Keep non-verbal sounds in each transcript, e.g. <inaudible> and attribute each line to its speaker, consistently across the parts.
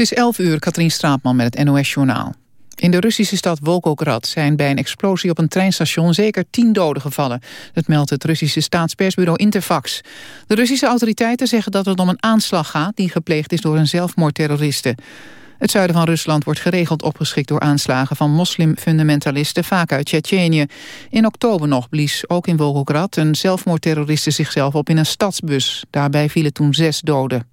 Speaker 1: Het is 11 uur, Katrien Straatman met het NOS-journaal. In de Russische stad Volgograd zijn bij een explosie op een treinstation zeker tien doden gevallen. Dat meldt het Russische staatspersbureau Interfax. De Russische autoriteiten zeggen dat het om een aanslag gaat die gepleegd is door een zelfmoordterroriste. Het zuiden van Rusland wordt geregeld opgeschikt door aanslagen van moslimfundamentalisten, vaak uit Tsjetsjenië. In oktober nog blies ook in Volgograd een zelfmoordterroriste zichzelf op in een stadsbus. Daarbij vielen toen zes doden.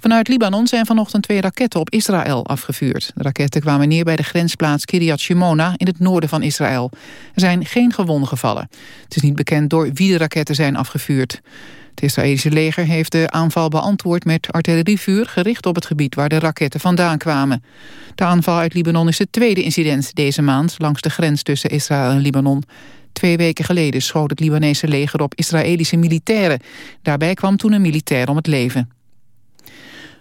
Speaker 1: Vanuit Libanon zijn vanochtend twee raketten op Israël afgevuurd. De raketten kwamen neer bij de grensplaats Kiryat Shimona in het noorden van Israël. Er zijn geen gewonden gevallen. Het is niet bekend door wie de raketten zijn afgevuurd. Het Israëlische leger heeft de aanval beantwoord met artillerievuur... gericht op het gebied waar de raketten vandaan kwamen. De aanval uit Libanon is het tweede incident deze maand... langs de grens tussen Israël en Libanon. Twee weken geleden schoot het Libanese leger op Israëlische militairen. Daarbij kwam toen een militair om het leven.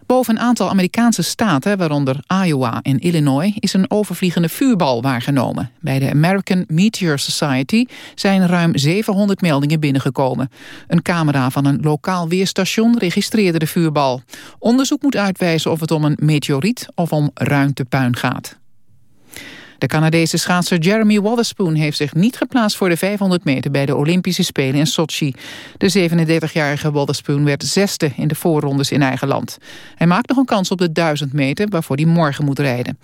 Speaker 1: Boven een aantal Amerikaanse staten, waaronder Iowa en Illinois, is een overvliegende vuurbal waargenomen. Bij de American Meteor Society zijn ruim 700 meldingen binnengekomen. Een camera van een lokaal weerstation registreerde de vuurbal. Onderzoek moet uitwijzen of het om een meteoriet of om ruimtepuin gaat. De Canadese schaatser Jeremy Watherspoon heeft zich niet geplaatst voor de 500 meter bij de Olympische Spelen in Sochi. De 37-jarige Watherspoon werd zesde in de voorrondes in eigen land. Hij maakt nog een kans op de 1000 meter waarvoor hij morgen moet rijden.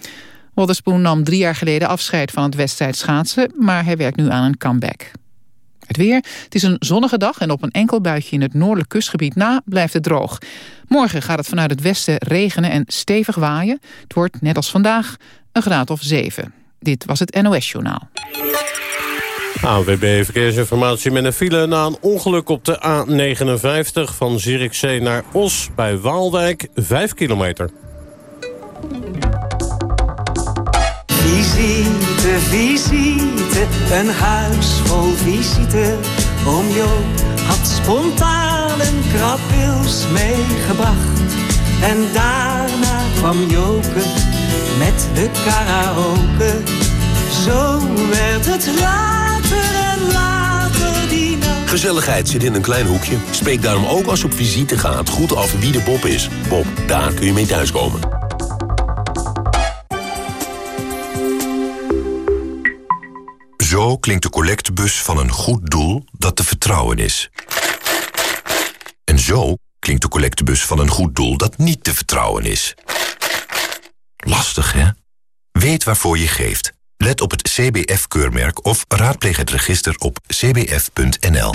Speaker 1: Watherspoon nam drie jaar geleden afscheid van het wedstrijd schaatsen, maar hij werkt nu aan een comeback. Het weer. Het is een zonnige dag en op een enkel buitje in het noordelijk kustgebied na blijft het droog. Morgen gaat het vanuit het westen regenen en stevig waaien. Het wordt, net als vandaag, een graad of 7. Dit was het NOS-journaal.
Speaker 2: ANWB Verkeersinformatie met een file na een ongeluk op de A59... van Zierikzee naar Os bij Waalwijk, 5 kilometer.
Speaker 3: Visite, visite, een huis vol visite. Oom Joop had spontaan een krabwils meegebracht. En daarna kwam Joke met de karaoke. Zo werd het later en later die nacht.
Speaker 4: Gezelligheid zit in een klein hoekje. Spreek daarom ook als je op visite gaat goed af wie de Bob is. Bob, daar kun je mee thuiskomen. Zo klinkt de collectebus van een goed doel dat te vertrouwen is. En zo klinkt de collectebus van een goed doel dat niet te vertrouwen is. Lastig, hè? Weet waarvoor je geeft. Let op het CBF-keurmerk of raadpleeg het register op cbf.nl.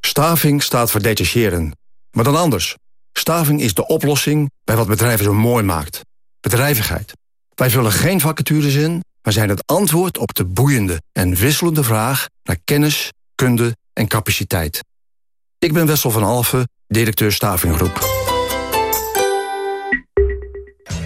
Speaker 5: Staving staat voor detacheren. Maar dan anders. Staving is de oplossing bij wat bedrijven zo mooi maakt. Bedrijvigheid. Wij vullen geen vacatures in, maar zijn het antwoord op de boeiende en wisselende vraag naar kennis, kunde en capaciteit. Ik ben Wessel van Alfen, directeur Stavinggroep.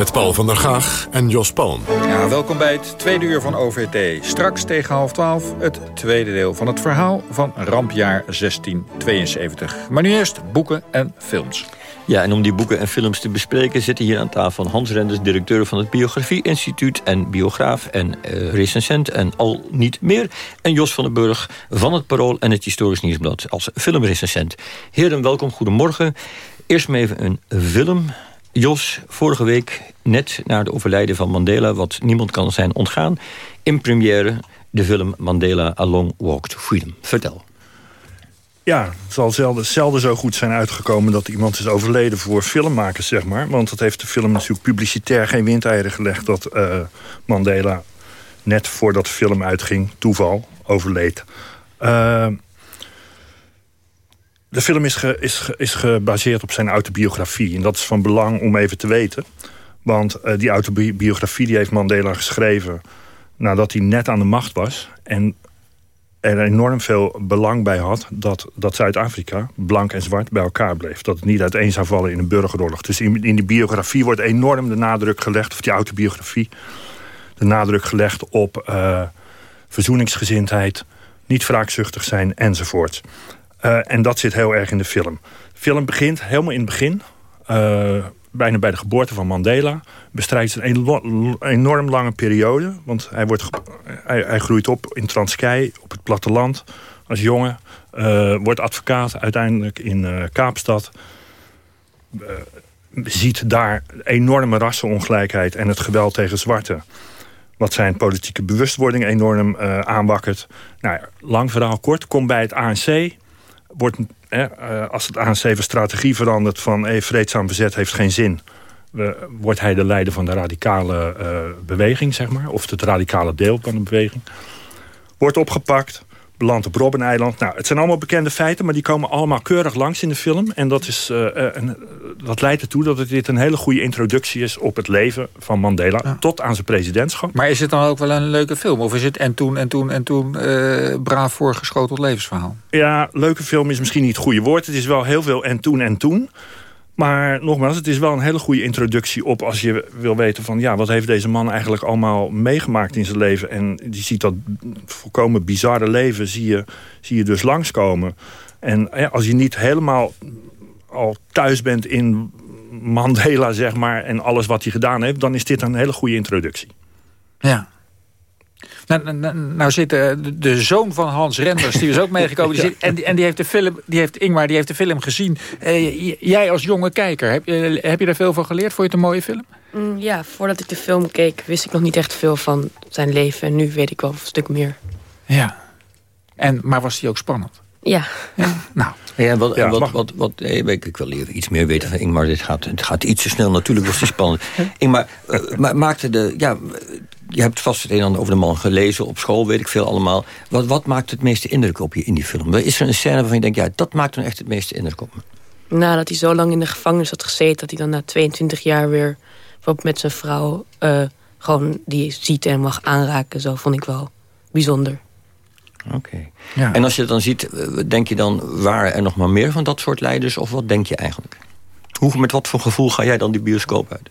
Speaker 6: Met Paul van der Gaag en Jos Palm.
Speaker 7: Ja, welkom bij het tweede uur van OVT. Straks tegen half twaalf het tweede deel van het verhaal van rampjaar 1672. Maar nu eerst boeken en films.
Speaker 8: Ja, en om die boeken en films te bespreken... zitten hier aan tafel Hans Renders, directeur van het Biografie Instituut... en biograaf en uh, recensent en al niet meer. En Jos van den Burg van het Parool en het Historisch Nieuwsblad... als filmrecensent. Heren, welkom, goedemorgen. Eerst maar even een film Jos, vorige week, net na de overlijden van Mandela... wat niemand kan zijn ontgaan, in première de film Mandela A Long Walk to Freedom. Vertel.
Speaker 9: Ja, het zal zelden, zelden zo goed zijn uitgekomen... dat iemand is overleden voor filmmakers, zeg maar. Want dat heeft de film natuurlijk publicitair geen windeieren gelegd... dat uh, Mandela net voordat de film uitging, toeval, overleed. Uh, de film is, is, is gebaseerd op zijn autobiografie. En dat is van belang om even te weten. Want uh, die autobiografie die heeft Mandela geschreven... nadat hij net aan de macht was. En er enorm veel belang bij had dat, dat Zuid-Afrika, blank en zwart, bij elkaar bleef. Dat het niet uiteen zou vallen in een burgeroorlog. Dus in, in die biografie wordt enorm de nadruk gelegd, of die autobiografie, de nadruk gelegd op uh, verzoeningsgezindheid, niet wraakzuchtig zijn enzovoort. Uh, en dat zit heel erg in de film. De film begint helemaal in het begin, uh, bijna bij de geboorte van Mandela. Bestrijdt een enorm lange periode. Want hij, wordt, hij, hij groeit op in Transkei, op het platteland, als jongen. Uh, wordt advocaat uiteindelijk in uh, Kaapstad. Uh, ziet daar enorme rassenongelijkheid en het geweld tegen zwarten. Wat zijn politieke bewustwording enorm aanwakkert. Nou, lang verhaal kort, komt bij het ANC. Wordt als het ANC van strategie verandert van vreedzaam verzet heeft geen zin... wordt hij de leider van de radicale uh, beweging, zeg maar. Of het radicale deel van de beweging. Wordt opgepakt, belandt op Robben-eiland. Nou, het zijn allemaal bekende feiten, maar die komen allemaal keurig langs in de film. En dat, is, uh, een, dat leidt ertoe dat het dit een hele goede introductie is... op het leven van Mandela, ja. tot aan zijn presidentschap.
Speaker 7: Maar is het dan ook wel een leuke film? Of is het en toen en toen en toen uh, braaf voorgeschoteld levensverhaal?
Speaker 9: Ja, leuke film is misschien niet het goede woord. Het is wel heel veel en toen en toen. Maar nogmaals, het is wel een hele goede introductie op... als je wil weten van, ja, wat heeft deze man eigenlijk allemaal meegemaakt in zijn leven. En die ziet dat volkomen bizarre leven, zie je, zie je dus langskomen. En ja, als je niet helemaal al thuis bent in Mandela, zeg maar... en alles wat hij gedaan heeft, dan is dit een hele goede introductie.
Speaker 7: Ja. Nou, nou, nou zit de, de, zoon van Hans Renders, die is ook <laughs> meegekomen. Die zit, en, en die heeft de film, die heeft Ingmar, die heeft de film gezien. Uh, jij als jonge kijker, heb je, heb je daar veel van geleerd? Vond je het een mooie film?
Speaker 10: Mm, ja, voordat ik de film keek, wist ik nog niet echt veel van zijn leven. En nu weet ik wel een stuk meer.
Speaker 7: Ja. En, maar was die ook spannend?
Speaker 10: Ja.
Speaker 7: ja. Nou.
Speaker 8: Ja, wat, ja, wat, wat, wat, ik, ik wil even iets meer weten van Ingmar. Dit gaat, het gaat iets te snel. Natuurlijk was die spannend. <laughs> Ingmar, uh, maakte de... Ja, je hebt vast het een en ander over de man gelezen op school, weet ik veel allemaal. Wat, wat maakt het meeste indruk op je in die film? Is er een scène waarvan je denkt, ja, dat maakt dan echt het meeste indruk op me?
Speaker 10: Nou, dat hij zo lang in de gevangenis had gezeten... dat hij dan na 22 jaar weer met zijn vrouw... Uh, gewoon die ziet en mag aanraken. Zo vond ik wel bijzonder.
Speaker 8: Oké. Okay. Ja. En als je het dan ziet, denk je dan... waren er nog maar meer van dat soort leiders? Of wat denk je eigenlijk? Hoe, met wat voor gevoel ga jij dan die bioscoop uit?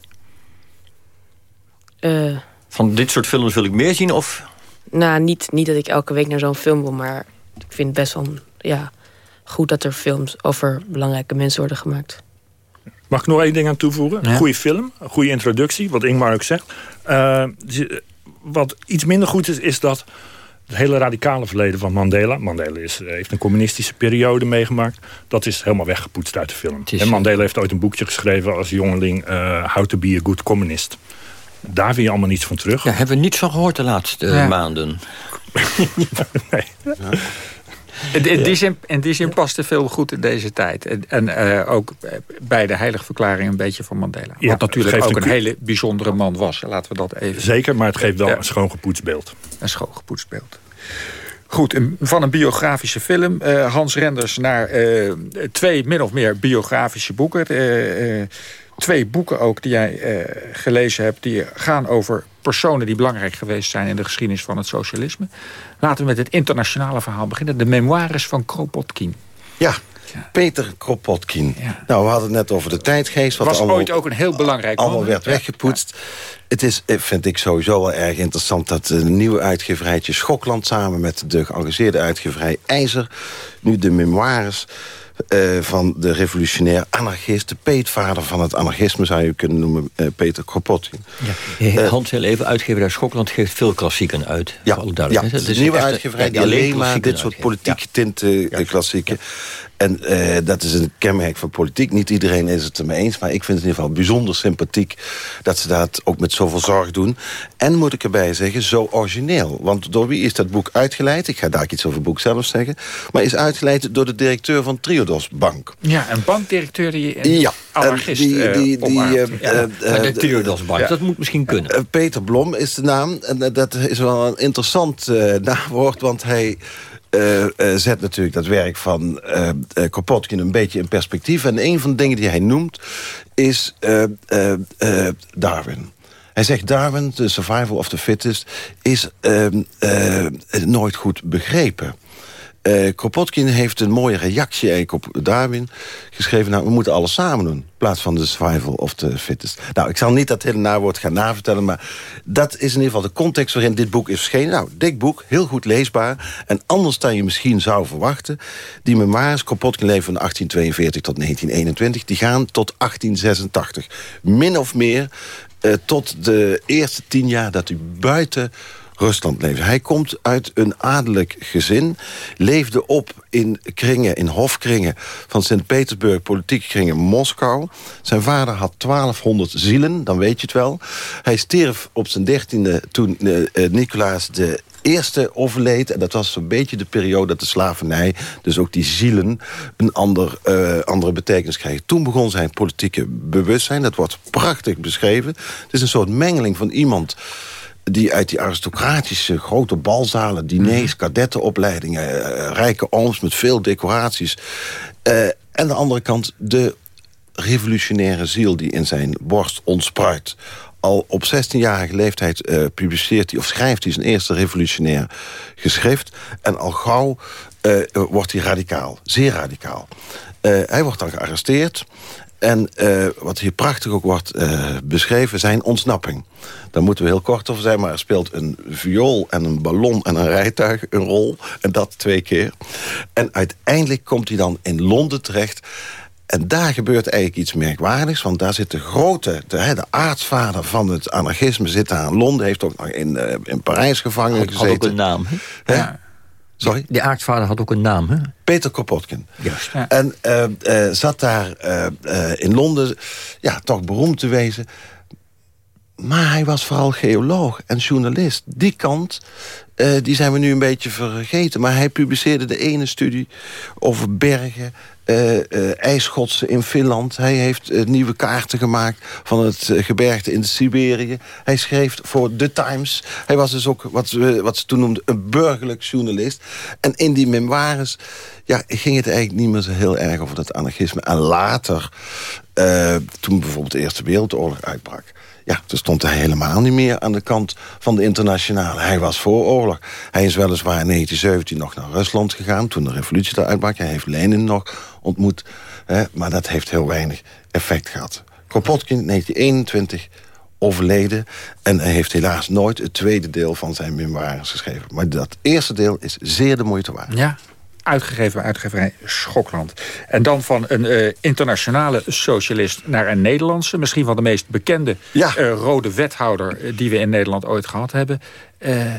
Speaker 10: Uh,
Speaker 8: van dit soort films wil ik meer zien? Of?
Speaker 10: Nou, niet, niet dat ik elke week naar zo'n film wil, maar ik vind het best wel ja, goed dat er films over belangrijke mensen worden gemaakt.
Speaker 9: Mag ik nog één ding aan toevoegen? Een goede film, een goede introductie, wat Ingmar ook zegt. Uh, wat iets minder goed is, is dat het hele radicale verleden van Mandela... Mandela is, heeft een communistische periode meegemaakt... dat is helemaal weggepoetst uit de film. En Mandela heeft ooit een boekje geschreven als jongeling... Uh, How to be a good communist. Daar vind je allemaal niets van terug.
Speaker 8: Ja, hebben we niets van gehoord de laatste ja. maanden. <laughs>
Speaker 9: nee. Ja.
Speaker 7: In, in, die zin, in die zin past de film goed in deze tijd. En, en uh, ook bij de heilige verklaring een beetje van Mandela. Ja, Wat natuurlijk ook een, een hele bijzondere man was. Laten we dat even...
Speaker 9: Zeker, maar het geeft wel ja. een schoon gepoetst beeld.
Speaker 7: Een schoon gepoetst beeld. Goed, van een biografische film. Uh, Hans Renders naar uh, twee min of meer biografische boeken twee boeken ook die jij uh, gelezen hebt... die gaan over personen die belangrijk geweest zijn... in de geschiedenis van het socialisme. Laten we met het internationale verhaal beginnen. De memoires van Kropotkin.
Speaker 11: Ja, ja. Peter Kropotkin. Ja. Nou, we hadden het net over de tijdgeest.
Speaker 7: Wat was
Speaker 11: allemaal,
Speaker 7: ooit ook een heel belangrijk
Speaker 11: Allemaal werd weggepoetst. Ja. Het is, eh, vind ik sowieso wel erg interessant... dat de nieuwe uitgeverijtje Schokland... samen met de geëngageerde uitgeverij IJzer... nu de memoires eh, van de revolutionair anarchist... de peetvader van het anarchisme zou je kunnen noemen, uh, Peter Kropotkin.
Speaker 8: Ja. Hans heel even, uitgever uit Schokland geeft veel klassieken uit.
Speaker 11: Ja, ja. Het is een nieuwe uitgeverij die alleen maar dit soort politiek tinte klassieken... En uh, dat is een kenmerk van politiek. Niet iedereen is het ermee eens. Maar ik vind het in ieder geval bijzonder sympathiek... dat ze dat ook met zoveel zorg doen. En moet ik erbij zeggen, zo origineel. Want door wie is dat boek uitgeleid? Ik ga daar iets over het boek zelf zeggen. Maar is uitgeleid door de directeur van Triodos Bank.
Speaker 7: Ja, een bankdirecteur die een ja, anarchist die, die, die, die uh,
Speaker 8: ja, uh, de Triodos Bank, ja. dat moet misschien kunnen.
Speaker 11: Peter Blom is de naam. En dat is wel een interessant naamwoord, want hij uh, uh, zet natuurlijk dat werk van uh, Kropotkin een beetje in perspectief. En een van de dingen die hij noemt is Darwin. Hij zegt Darwin, de survival of the fittest, is ehm, nooit goed begrepen. Uh, Kropotkin heeft een mooie reactie op Darwin geschreven... nou, we moeten alles samen doen, in plaats van de survival of the fittest. Nou, ik zal niet dat hele nawoord gaan navertellen... maar dat is in ieder geval de context waarin dit boek is verschenen. Nou, dik boek, heel goed leesbaar. En anders dan je misschien zou verwachten... die memoires, Kropotkin leven van 1842 tot 1921... die gaan tot 1886. Min of meer uh, tot de eerste tien jaar dat u buiten Rusland leefde. Hij komt uit een adellijk gezin. Leefde op in kringen, in hofkringen van Sint-Petersburg, politieke kringen Moskou. Zijn vader had 1200 zielen, dan weet je het wel. Hij stierf op zijn dertiende toen uh, Nicolaas de eerste overleed. En dat was zo'n beetje de periode dat de slavernij... dus ook die zielen een ander, uh, andere betekenis kreeg. Toen begon zijn politieke bewustzijn. Dat wordt prachtig beschreven. Het is een soort mengeling van iemand die uit die aristocratische grote balzalen... diners, mhm. kadettenopleidingen, uh, rijke ooms met veel decoraties... Uh, en de andere kant de revolutionaire ziel die in zijn borst ontspruit. Al op 16-jarige leeftijd uh, publiceert hij of schrijft hij zijn eerste revolutionair geschrift. En al gauw wordt hij radicaal, zeer radicaal. hij wordt dan gearresteerd. En uh, wat hier prachtig ook wordt uh, beschreven, zijn ontsnapping. Daar moeten we heel kort over zijn, maar er speelt een viool en een ballon en een rijtuig een rol. En dat twee keer. En uiteindelijk komt hij dan in Londen terecht. En daar gebeurt eigenlijk iets merkwaardigs. Want daar zit de grote, de, de aartsvader van het anarchisme... zit daar in Londen, heeft ook nog in, uh, in Parijs gevangen gezeten.
Speaker 8: Had ook een naam, hè? Ja.
Speaker 11: Sorry?
Speaker 8: De aartsvader had ook een naam, hè?
Speaker 11: Peter Kropotkin. Juist. En uh, uh, zat daar uh, in Londen ja, toch beroemd te wezen. Maar hij was vooral geoloog en journalist. Die kant, die zijn we nu een beetje vergeten. Maar hij publiceerde de ene studie over bergen uh, ijsschotsen in Finland. Hij heeft uh, nieuwe kaarten gemaakt van het gebergte in Siberië. Hij schreef voor The Times. Hij was dus ook wat, wat ze toen noemden een burgerlijk journalist. En in die memoires ja, ging het eigenlijk niet meer zo heel erg over dat anarchisme. En later, toen bijvoorbeeld de Eerste Wereldoorlog uitbrak... Ja, toen stond hij helemaal niet meer aan de kant van de internationale. Hij was voor oorlog. Hij is weliswaar in 1917 nog naar Rusland gegaan... toen de revolutie daar uitbrak. Hij heeft Lenin nog ontmoet. Hè, maar dat heeft heel weinig effect gehad. Kropotkin, 1921, overleden. En hij heeft helaas nooit het tweede deel van zijn memoires geschreven. Maar dat eerste deel is zeer de moeite waard.
Speaker 7: Ja, uitgegeven bij uitgeverij Schokland. En dan van een uh, internationale socialist naar een Nederlandse... misschien van de meest bekende ja. uh, rode wethouder... Uh, die we in Nederland ooit gehad hebben.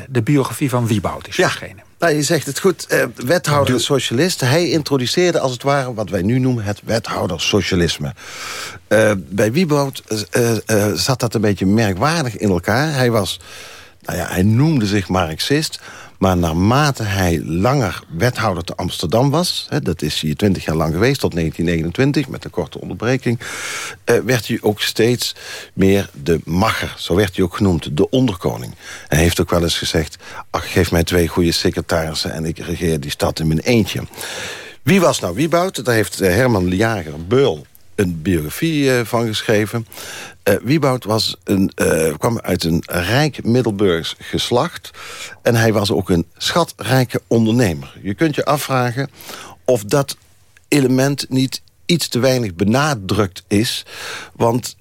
Speaker 7: de biografie van Wieboud is ja. verschenen.
Speaker 11: Nou, je zegt het goed. wethouder en socialist. Hij introduceerde als het ware wat wij nu noemen het wethoudersocialisme. bij Wieboud zat dat een beetje merkwaardig in elkaar. Hij was... Nou ja, hij noemde zich Marxist... Maar naarmate hij langer wethouder te Amsterdam was... Hè, dat is hier twintig jaar lang geweest, tot 1929... met een korte onderbreking... Eh, werd hij ook steeds meer de macher. Zo werd hij ook genoemd, de onderkoning. Hij heeft ook wel eens gezegd... ach, geef mij twee goede secretarissen... en ik regeer die stad in mijn eentje. Wie was nou Wieboud? Daar heeft eh, Herman Liager Beul een biografie uh, van geschreven. Uh, Wieboud was een, uh, kwam uit een rijk Middelburgs geslacht. En hij was ook een schatrijke ondernemer. Je kunt je afvragen of dat element niet iets te weinig benadrukt is. Want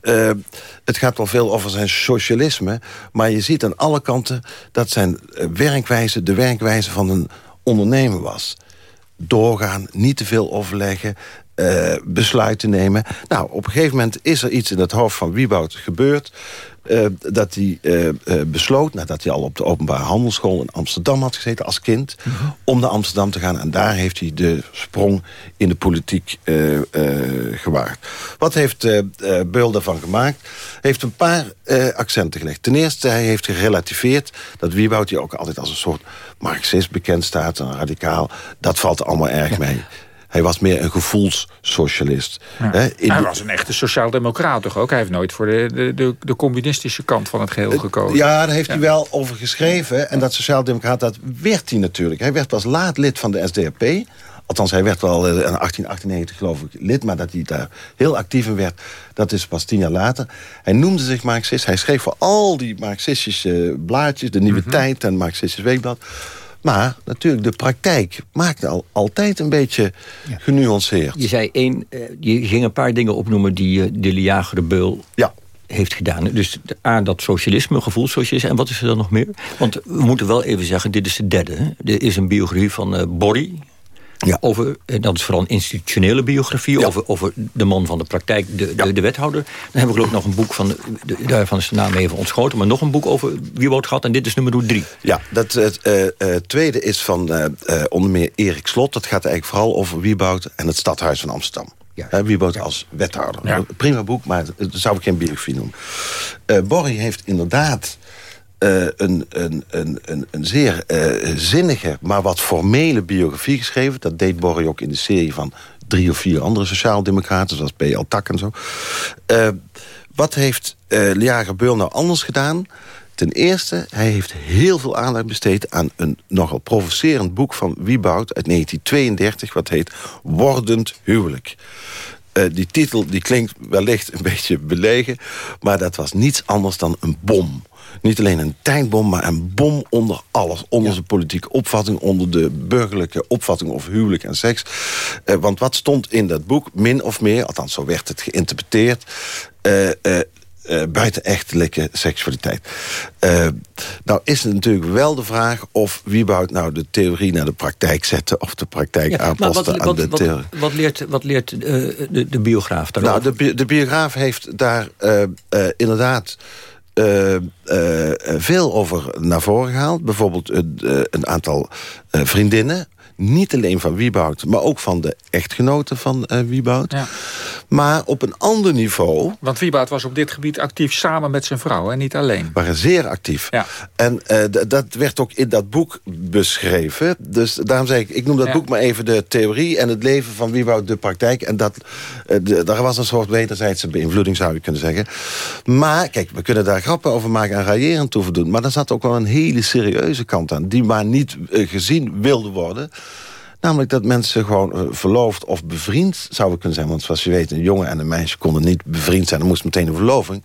Speaker 11: het gaat wel veel over zijn socialisme... maar je ziet aan alle kanten dat zijn werkwijze... de werkwijze van een ondernemer was. doorgaan, niet te veel overleggen... Uh, besluiten nemen. Nou, op een gegeven moment is er iets in het hoofd van Wieboud gebeurd... Uh, dat hij uh, besloot, nadat hij al op de openbare handelsschool in Amsterdam had gezeten als kind, om naar Amsterdam te gaan. En daar heeft hij de sprong in de politiek gewaagd. Wat heeft Beul daarvan gemaakt? Hij heeft een paar accenten gelegd. Ten eerste, hij heeft gerelativeerd dat Wieboud, die ook altijd als een soort marxist bekend staat, een radicaal, dat valt allemaal erg ja. mee. Hij was meer een gevoelssocialist.
Speaker 7: Ja. He, hij was een echte sociaaldemocraat toch ook? Hij heeft nooit voor de, de, de, de communistische kant van het geheel gekozen.
Speaker 11: Ja, daar heeft ja. hij wel over geschreven. En dat sociaaldemocraat, dat werd hij natuurlijk. Hij werd pas laat lid van de SDAP. Althans, hij werd wel in 1898 geloof ik lid... maar dat hij daar heel actief in werd, dat is pas tien jaar later. Hij noemde zich Marxist. Hij schreef voor al die Marxistische blaadjes... de Nieuwe mm -hmm. Tijd en Marxistisch Weekblad... Maar natuurlijk, de praktijk maakt al altijd een beetje ja. genuanceerd.
Speaker 8: Je zei één, je ging een paar dingen opnoemen die uh, de Liagere Beul
Speaker 11: ja.
Speaker 8: heeft gedaan. Dus A, dat socialisme, gevoelssocialisme. En wat is er dan nog meer? Want we moeten wel even zeggen, dit is de derde. Hè? Er is een biografie van uh, Borry. Ja. Over, dat is vooral een institutionele biografie... Ja. Over, over de man van de praktijk, de, ja. de, de, wethouder. Dan hebben we ook nog een boek van... De, daarvan is de naam even ontschoten... maar nog een boek over Wieboud gehad... en dit is nummer drie.
Speaker 11: Ja, dat het uh, uh, tweede is van uh, onder meer Erik Slot. Dat gaat eigenlijk vooral over Wieboud en het stadhuis van Amsterdam. Ja. Wieboud als wethouder. Ja. Prima boek, maar dat zou ik geen biografie noemen. Borry heeft inderdaad... Uh, een, een, een, een, zeer uh, zinnige, maar wat formele biografie geschreven. Dat deed Borry ook in de serie van drie of vier andere sociaaldemocraten... zoals B.L. Tak en zo. Uh, wat heeft uh, Beul nou anders gedaan? Ten eerste, hij heeft heel veel aandacht besteed... aan een nogal provocerend boek van Wieboud uit 1932... wat heet Wordend Huwelijk. Die titel die klinkt wellicht een <laughs> beetje belegen... maar dat was niets anders dan een bom niet alleen een tijdbom, maar een bom onder alles. Onder ja. zijn politieke opvatting, onder de burgerlijke opvatting over huwelijk en seks. Uh, want wat stond in dat boek, min of meer, althans zo werd het geïnterpreteerd... Uh, uh, buitenechtelijke seksualiteit. Uh, nou is het natuurlijk wel de vraag of Wieboud nou de theorie naar de praktijk zette... of de praktijk ja, aanpaste
Speaker 8: wat,
Speaker 11: aan
Speaker 8: wat,
Speaker 11: de theorie.
Speaker 8: Wat, wat leert, wat leert uh, de, de biograaf daarover?
Speaker 11: Nou, de, de biograaf heeft daar inderdaad... Uh, uh, veel over naar voren gehaald. Bijvoorbeeld uh, een aantal vriendinnen. Niet alleen van Wieboud, maar ook van de echtgenoten van Wieboud. Ja. Maar op een ander niveau...
Speaker 7: Want Wieboud was op dit gebied actief samen met zijn vrouw en niet alleen.
Speaker 11: waren zeer actief.
Speaker 7: Ja.
Speaker 11: En dat werd ook in dat boek beschreven. Dus daarom zei ik, ik noem dat ja. boek maar even de theorie... en het leven van Wieboud de praktijk. En dat, de, daar was een soort wederzijdse beïnvloeding, zou je kunnen zeggen. Maar, kijk, we kunnen daar grappen over maken en raillerend over doen. Maar er zat ook wel een hele serieuze kant aan... die maar niet uh, gezien wilde worden... Namelijk dat mensen gewoon uh, verloofd of bevriend zouden kunnen zijn. Want zoals je weet, een jongen en een meisje konden niet bevriend zijn. Er moest meteen een verloving.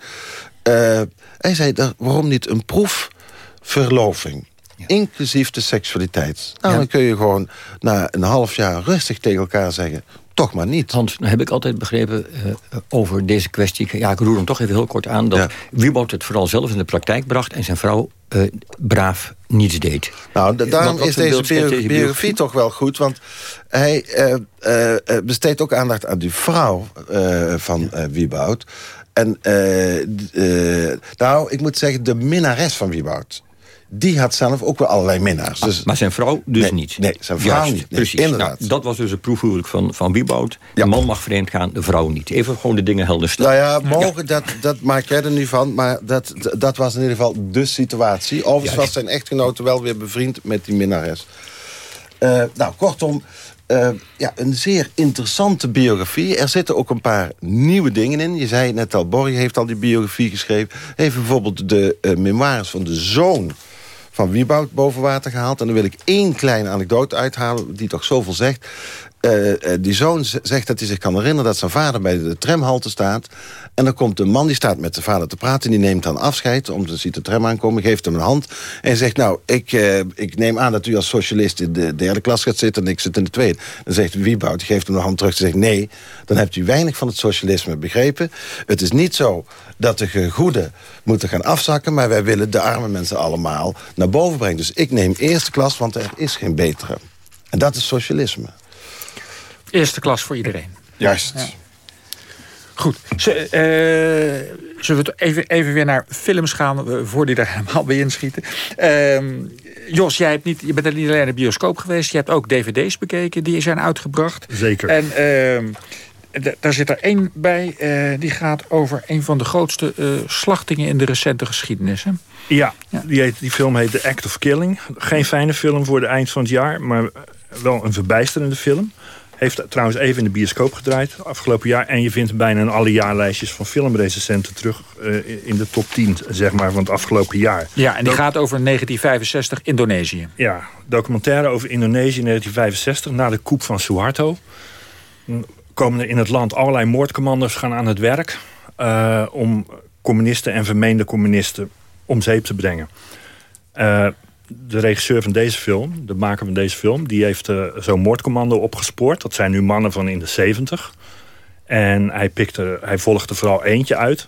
Speaker 11: Uh, hij zei, waarom niet een proefverloving? Ja. Inclusief de seksualiteit. Nou, ja. dan kun je gewoon na een half jaar rustig tegen elkaar zeggen... toch maar niet.
Speaker 8: Hans, heb ik altijd begrepen uh, over deze kwestie... ja, ik roer hem toch even heel kort aan... dat ja. Wieboud het vooral zelf in de praktijk bracht... en zijn vrouw uh, braaf niets deed.
Speaker 11: Nou, daarom is deze, bio deze biografie toch wel goed... want hij uh, besteedt ook aandacht aan die vrouw van ja. Wieboud... En nou, ik moet zeggen, de minnares van Wieboud die had zelf ook wel allerlei minnaars.
Speaker 8: Dus... Ah, maar zijn vrouw dus
Speaker 11: nee,
Speaker 8: niet?
Speaker 11: Nee, zijn vrouw
Speaker 8: Juist,
Speaker 11: niet. Nee,
Speaker 8: precies.
Speaker 11: Inderdaad.
Speaker 8: Nou, dat was dus het proefhuwelijk van, van Wieboud. Ja. De man mag vreemd gaan, de vrouw niet. Even gewoon de dingen helder stellen.
Speaker 11: Nou ja, mogen, ja. Dat, dat maak jij er nu van. Maar dat, dat was in ieder geval de situatie. Overigens Juist. was zijn echtgenote wel weer bevriend met die minnares. Uh, nou, kortom... Uh, ja, een zeer interessante biografie. Er zitten ook een paar nieuwe dingen in. Je zei net al, Borrie heeft al die biografie geschreven. Heeft bijvoorbeeld de uh, memoires van de zoon van Wieboud boven water gehaald. En dan wil ik één kleine anekdote uithalen die toch zoveel zegt. Uh, uh, die zoon zegt dat hij zich kan herinneren dat zijn vader bij de tramhalte staat. En dan komt een man die staat met zijn vader te praten. Die neemt dan afscheid, om te zien de tram aankomen. Geeft hem een hand. En zegt, nou, ik, uh, ik neem aan dat u als socialist in de derde klas gaat zitten. En ik zit in de tweede. Dan zegt Wieboud, geeft hem de hand terug. Ze zegt, nee, dan hebt u weinig van het socialisme begrepen. Het is niet zo dat de gegoeden moeten gaan afzakken. Maar wij willen de arme mensen allemaal naar boven brengen. Dus ik neem eerste klas, want er is geen betere. En dat is socialisme.
Speaker 7: Eerste klas voor iedereen.
Speaker 11: Juist.
Speaker 7: Ja. Goed. Z uh, zullen we even, even weer naar films gaan... Uh, voor die er helemaal bij inschieten. Uh, Jos, jij hebt niet, je bent niet alleen naar de bioscoop geweest... je hebt ook dvd's bekeken, die zijn uitgebracht.
Speaker 9: Zeker.
Speaker 7: En ehm, daar zit er één bij, uh, die gaat over een van de grootste slachtingen in de recente geschiedenis. Hè?
Speaker 9: Ja, ja. Die, heet, die film heet The Act of Killing. Geen fijne film voor de eind van het jaar, maar wel een verbijsterende film. Heeft trouwens even in de bioscoop gedraaid afgelopen jaar. En je vindt bijna in alle jaarlijstjes van filmrecensenten terug uh, in de top 10 zeg maar, van het afgelopen jaar.
Speaker 7: Ja, en die gaat over 1965 Indonesië.
Speaker 9: Ja, documentaire over Indonesië in 1965 na de coup van Suharto komen er in het land allerlei moordcommando's gaan aan het werk... Uh, om communisten en vermeende communisten om zeep te brengen. Uh, de regisseur van deze film, de maker van deze film... die heeft uh, zo'n moordcommando opgespoord. Dat zijn nu mannen van in de 70. En hij, pikte, hij volgt er vooral eentje uit.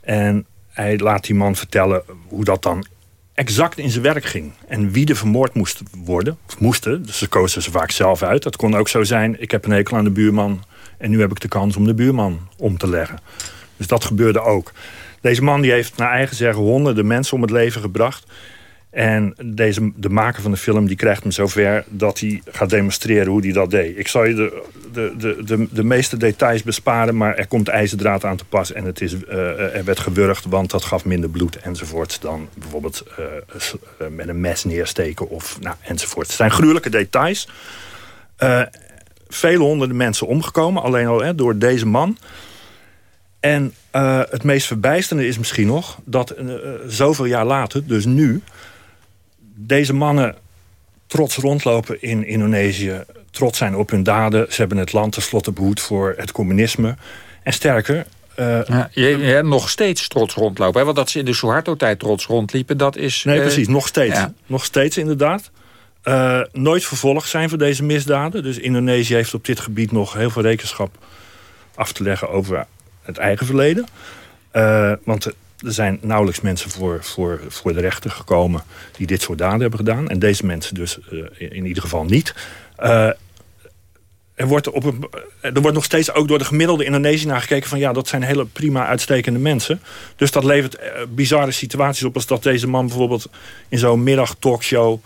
Speaker 9: En hij laat die man vertellen hoe dat dan exact in zijn werk ging. En wie er vermoord moest worden, of moesten. Dus ze kozen ze vaak zelf uit. Dat kon ook zo zijn, ik heb een hekel aan de buurman... en nu heb ik de kans om de buurman om te leggen. Dus dat gebeurde ook. Deze man die heeft naar eigen zeggen honderden mensen om het leven gebracht... En deze, de maker van de film die krijgt hem zover dat hij gaat demonstreren hoe hij dat deed. Ik zal je de, de, de, de, de meeste details besparen, maar er komt ijzerdraad aan te pas. En het is, uh, er werd gewurgd, want dat gaf minder bloed enzovoort. Dan bijvoorbeeld uh, met een mes neersteken of nou, enzovoort. Het zijn gruwelijke details. vele honderden mensen omgekomen, alleen al hè, door deze man. En het meest verbijsterende is misschien nog dat zoveel jaar later, dus nu deze mannen trots rondlopen in Indonesië... trots zijn op hun daden. Ze hebben het land tenslotte behoed voor het communisme. En sterker... Uh,
Speaker 7: ja, je, je, nog steeds trots rondlopen. Hè? Want dat ze in de Suharto-tijd trots rondliepen, dat is...
Speaker 9: Nee, uh, precies, nog steeds. Ja. Nog steeds, inderdaad. Uh, nooit vervolgd zijn voor deze misdaden. Dus Indonesië heeft op dit gebied nog heel veel rekenschap af te leggen over het eigen verleden. want er zijn nauwelijks mensen voor, voor, voor de rechter gekomen... die dit soort daden hebben gedaan. En deze mensen dus uh, in ieder geval niet. Uh, er wordt, op een, er wordt nog steeds ook door de gemiddelde Indonesië naar gekeken... van ja, dat zijn hele prima uitstekende mensen. Dus dat levert uh, bizarre situaties op... als dat deze man bijvoorbeeld in zo'n middag talkshow...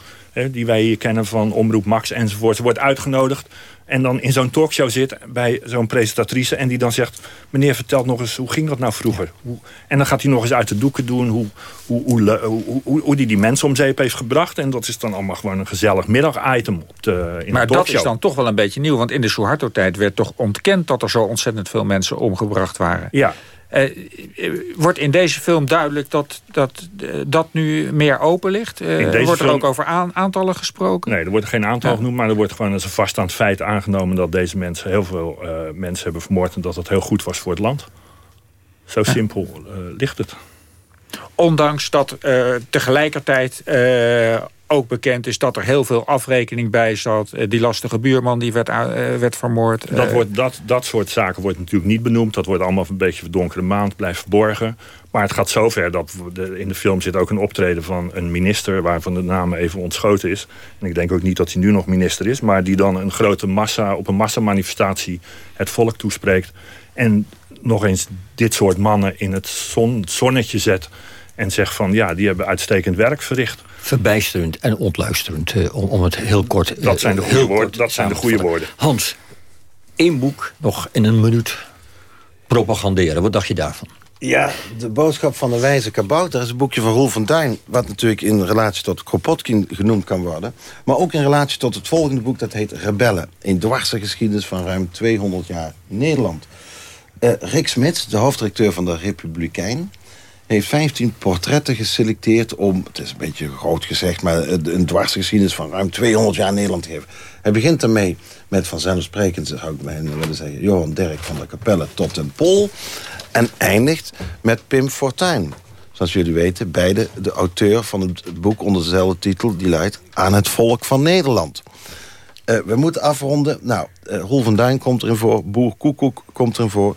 Speaker 9: die wij hier kennen van Omroep Max enzovoort... wordt uitgenodigd en dan in zo'n talkshow zit bij zo'n presentatrice... en die dan zegt, meneer vertelt nog eens, hoe ging dat nou vroeger? Hoe, en dan gaat hij nog eens uit de doeken doen hoe, hoe, hoe, hoe, hoe, hoe die, die mensen om zeep heeft gebracht. En dat is dan allemaal gewoon een gezellig middagitem op de, in
Speaker 7: Maar
Speaker 9: de
Speaker 7: dat is dan toch wel een beetje nieuw. Want in de Suharto-tijd werd toch ontkend dat er zo ontzettend veel mensen omgebracht waren.
Speaker 9: Ja.
Speaker 7: Uh, wordt in deze film duidelijk dat dat, dat nu meer open ligt? Uh, wordt er film... ook over aan, aantallen gesproken?
Speaker 9: Nee, er wordt geen aantal ja. genoemd, maar er wordt gewoon als een vaststaand feit aangenomen... dat deze mensen heel veel uh, mensen hebben vermoord... en dat dat heel goed was voor het land. Zo ja. simpel ligt het.
Speaker 7: Ondanks dat tegelijkertijd ook bekend is dat er heel veel afrekening bij zat. Die lastige buurman die werd, uh, werd vermoord.
Speaker 9: Dat, wordt, dat, dat soort zaken wordt natuurlijk niet benoemd. Dat wordt allemaal een beetje verdonkerde maand, blijft verborgen. Maar het gaat zover dat in de film zit ook een optreden van een minister... waarvan de naam even ontschoten is. En ik denk ook niet dat hij nu nog minister is... maar die dan een grote massa, op een massamanifestatie het volk toespreekt. En nog eens dit soort mannen in het zon, zonnetje zet... en zegt van ja, die hebben uitstekend werk verricht
Speaker 12: verbijsterend en ontluisterend, uh, om, om het heel kort... Uh,
Speaker 9: dat zijn de goede, woorden, dat zijn de goede woorden.
Speaker 12: Hans, één boek nog in een minuut propaganderen. Wat dacht je daarvan?
Speaker 11: Ja, de boodschap van de wijze kabouter is een boekje van Roel van Duin... wat natuurlijk in relatie tot Kropotkin genoemd kan worden... maar ook in relatie tot het volgende boek, dat heet Rebellen. Een dwarse geschiedenis van ruim 200 jaar Nederland. Uh, Rick Smits, de hoofddirecteur van de Republikein heeft 15 portretten geselecteerd om, het is een beetje groot gezegd... maar een dwarsgeschiedenis van ruim 200 jaar Nederland te geven. Hij begint ermee met vanzelfsprekend, zou ik mij willen zeggen... Johan Dirk van der Capelle tot en Pol. En eindigt met Pim Fortuyn. Zoals jullie weten, beide de auteur van het boek onder dezelfde titel... die luidt Aan het volk van Nederland. Uh, we moeten afronden. Nou, uh, van Duin komt erin voor. Boer Koekoek komt erin voor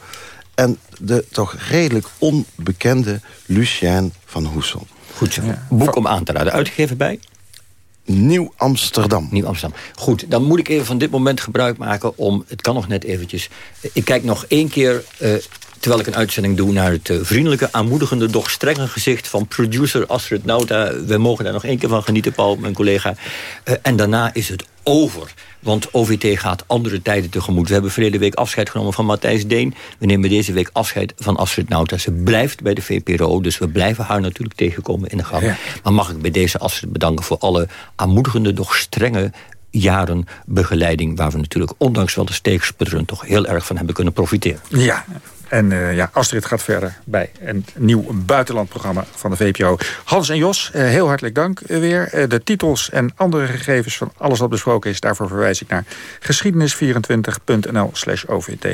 Speaker 11: en de toch redelijk onbekende Lucien van Hoesel.
Speaker 12: Goed zo. Ja. Boek om aan te raden. Uitgegeven bij?
Speaker 11: Nieuw Amsterdam.
Speaker 8: Nieuw Amsterdam. Goed, dan moet ik even van dit moment gebruik maken om... het kan nog net eventjes... Ik kijk nog één keer... Uh, terwijl ik een uitzending doe naar het uh, vriendelijke, aanmoedigende... doch strenge gezicht van producer Astrid Nauta. We mogen daar nog één keer van genieten, Paul, mijn collega. Uh, en daarna is het over. Want OVT gaat andere tijden tegemoet. We hebben verleden week afscheid genomen van Matthijs Deen. We nemen deze week afscheid van Astrid Nauta. Ze blijft bij de VPRO, dus we blijven haar natuurlijk tegenkomen in de gang. Ja. Maar mag ik bij deze Astrid bedanken voor alle aanmoedigende, doch strenge jaren begeleiding... waar we natuurlijk ondanks wel de steeksputeren toch heel erg van hebben kunnen profiteren.
Speaker 7: Ja, en uh, ja, Astrid gaat verder bij een nieuw buitenlandprogramma van de VPO. Hans en Jos, uh, heel hartelijk dank uh, weer. de titels en andere gegevens van alles wat besproken is... daarvoor verwijs ik naar geschiedenis24.nl slash OVT.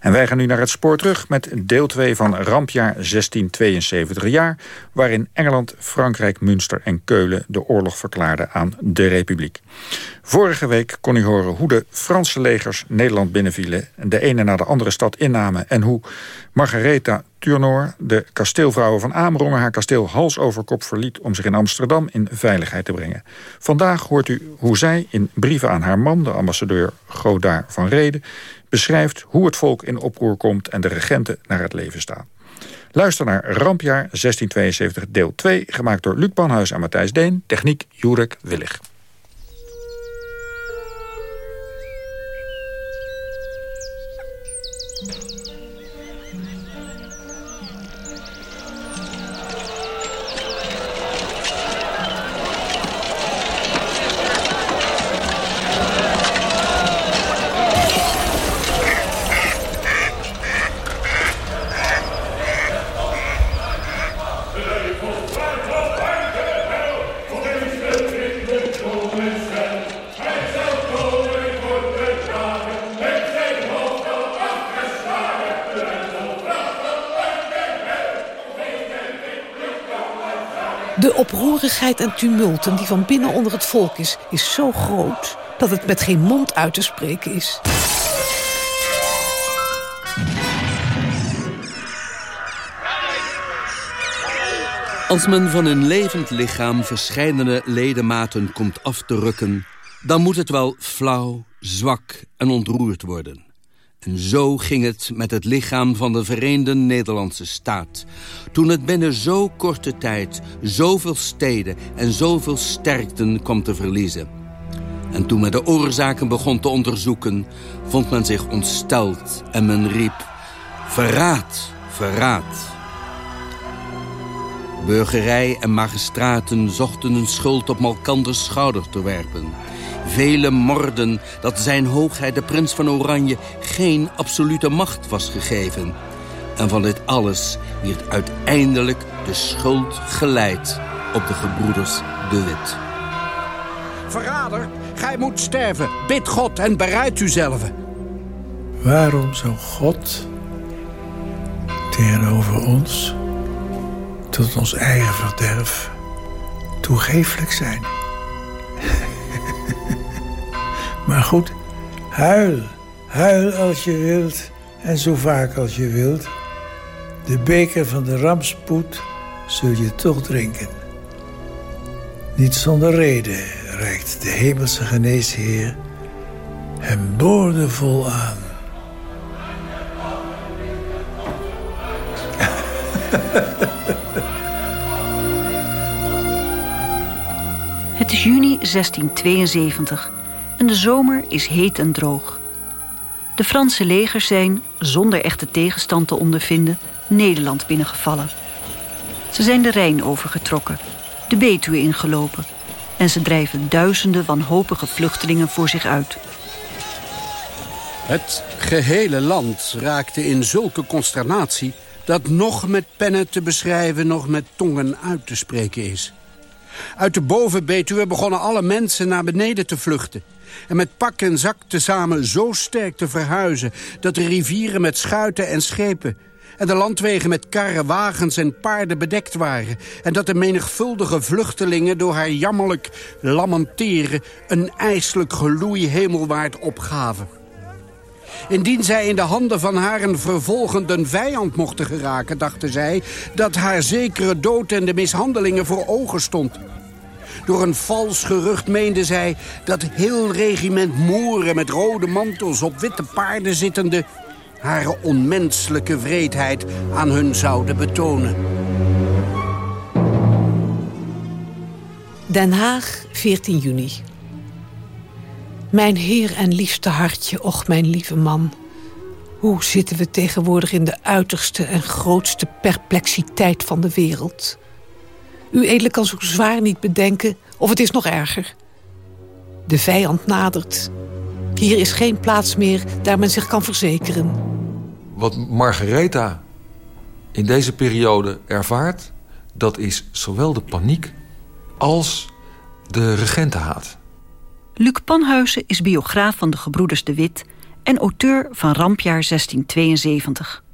Speaker 7: En wij gaan nu naar het spoor terug met deel 2 van Rampjaar 1672 jaar... waarin Engeland, Frankrijk, Münster en Keulen de oorlog verklaarden aan de Republiek. Vorige week kon u horen hoe de Franse legers Nederland binnenvielen... de ene na de andere stad innamen... en hoe Margaretha Tourneur, de kasteelvrouwen van Amerongen... haar kasteel hals over kop verliet om zich in Amsterdam in veiligheid te brengen. Vandaag hoort u hoe zij in brieven aan haar man... de ambassadeur Godard van Reden... beschrijft hoe het volk in oproer komt... en de regenten naar het leven staan. Luister naar Rampjaar 1672 deel 2... gemaakt door Luc Panhuis en Matthijs Deen. Techniek Jurek Willig.
Speaker 13: Oproerigheid en tumulten die van binnen onder het volk is... is zo groot dat het met geen mond uit te spreken is.
Speaker 14: Als men van een levend lichaam verscheidene ledematen komt af te rukken... dan moet het wel flauw, zwak en ontroerd worden. En zo ging het met het lichaam van de Verenigde Nederlandse staat. Toen het binnen zo korte tijd zoveel steden en zoveel sterkten kwam te verliezen. En toen men de oorzaken begon te onderzoeken, vond men zich ontsteld en men riep... Verraad, verraad. Burgerij en magistraten zochten een schuld op Malkanders schouder te werpen... Vele morden dat zijn hoogheid de prins van Oranje geen absolute macht was gegeven. En van dit alles werd uiteindelijk de schuld geleid op de gebroeders De Wit.
Speaker 15: Verrader, gij moet sterven. Bid God en bereid uzelf.
Speaker 16: Waarom zou God tegenover ons, tot ons eigen verderf, toegeeflijk zijn? Maar goed, huil. Huil als je wilt en zo vaak als je wilt. De beker van de rampspoed zul je toch drinken. Niet zonder reden reikt de hemelse geneesheer hem boordevol aan.
Speaker 17: Het is juni 1672 en de zomer is heet en droog. De Franse legers zijn, zonder echte tegenstand te ondervinden, Nederland binnengevallen. Ze zijn de Rijn overgetrokken, de Betuwe ingelopen... en ze drijven duizenden wanhopige vluchtelingen voor zich uit.
Speaker 15: Het gehele land raakte in zulke consternatie... dat nog met pennen te beschrijven, nog met tongen uit te spreken is. Uit de bovenbetuwe begonnen alle mensen naar beneden te vluchten en met pak en zak tezamen zo sterk te verhuizen... dat de rivieren met schuiten en schepen en de landwegen met karren, wagens en paarden bedekt waren... en dat de menigvuldige vluchtelingen door haar jammerlijk lamenteren... een ijselijk geloei hemelwaard opgaven. Indien zij in de handen van haar een vervolgende vijand mochten geraken, dachten zij... dat haar zekere dood en de mishandelingen voor ogen stond... Door een vals gerucht meende zij dat heel regiment Moeren... met rode mantels op witte paarden zittende... haar onmenselijke wreedheid aan hun zouden betonen.
Speaker 13: Den Haag, 14 juni. Mijn heer en liefste hartje, och mijn lieve man... Hoe zitten we tegenwoordig in de uiterste en grootste perplexiteit van de wereld? U edele kan zo zwaar niet bedenken, of het is nog erger. De vijand nadert. Hier is geen plaats meer daar men zich kan verzekeren.
Speaker 18: Wat Margaretha in deze periode ervaart... dat is zowel de paniek als de regentenhaat.
Speaker 19: Luc Panhuizen is biograaf van de gebroeders De Wit en auteur van Rampjaar 1672.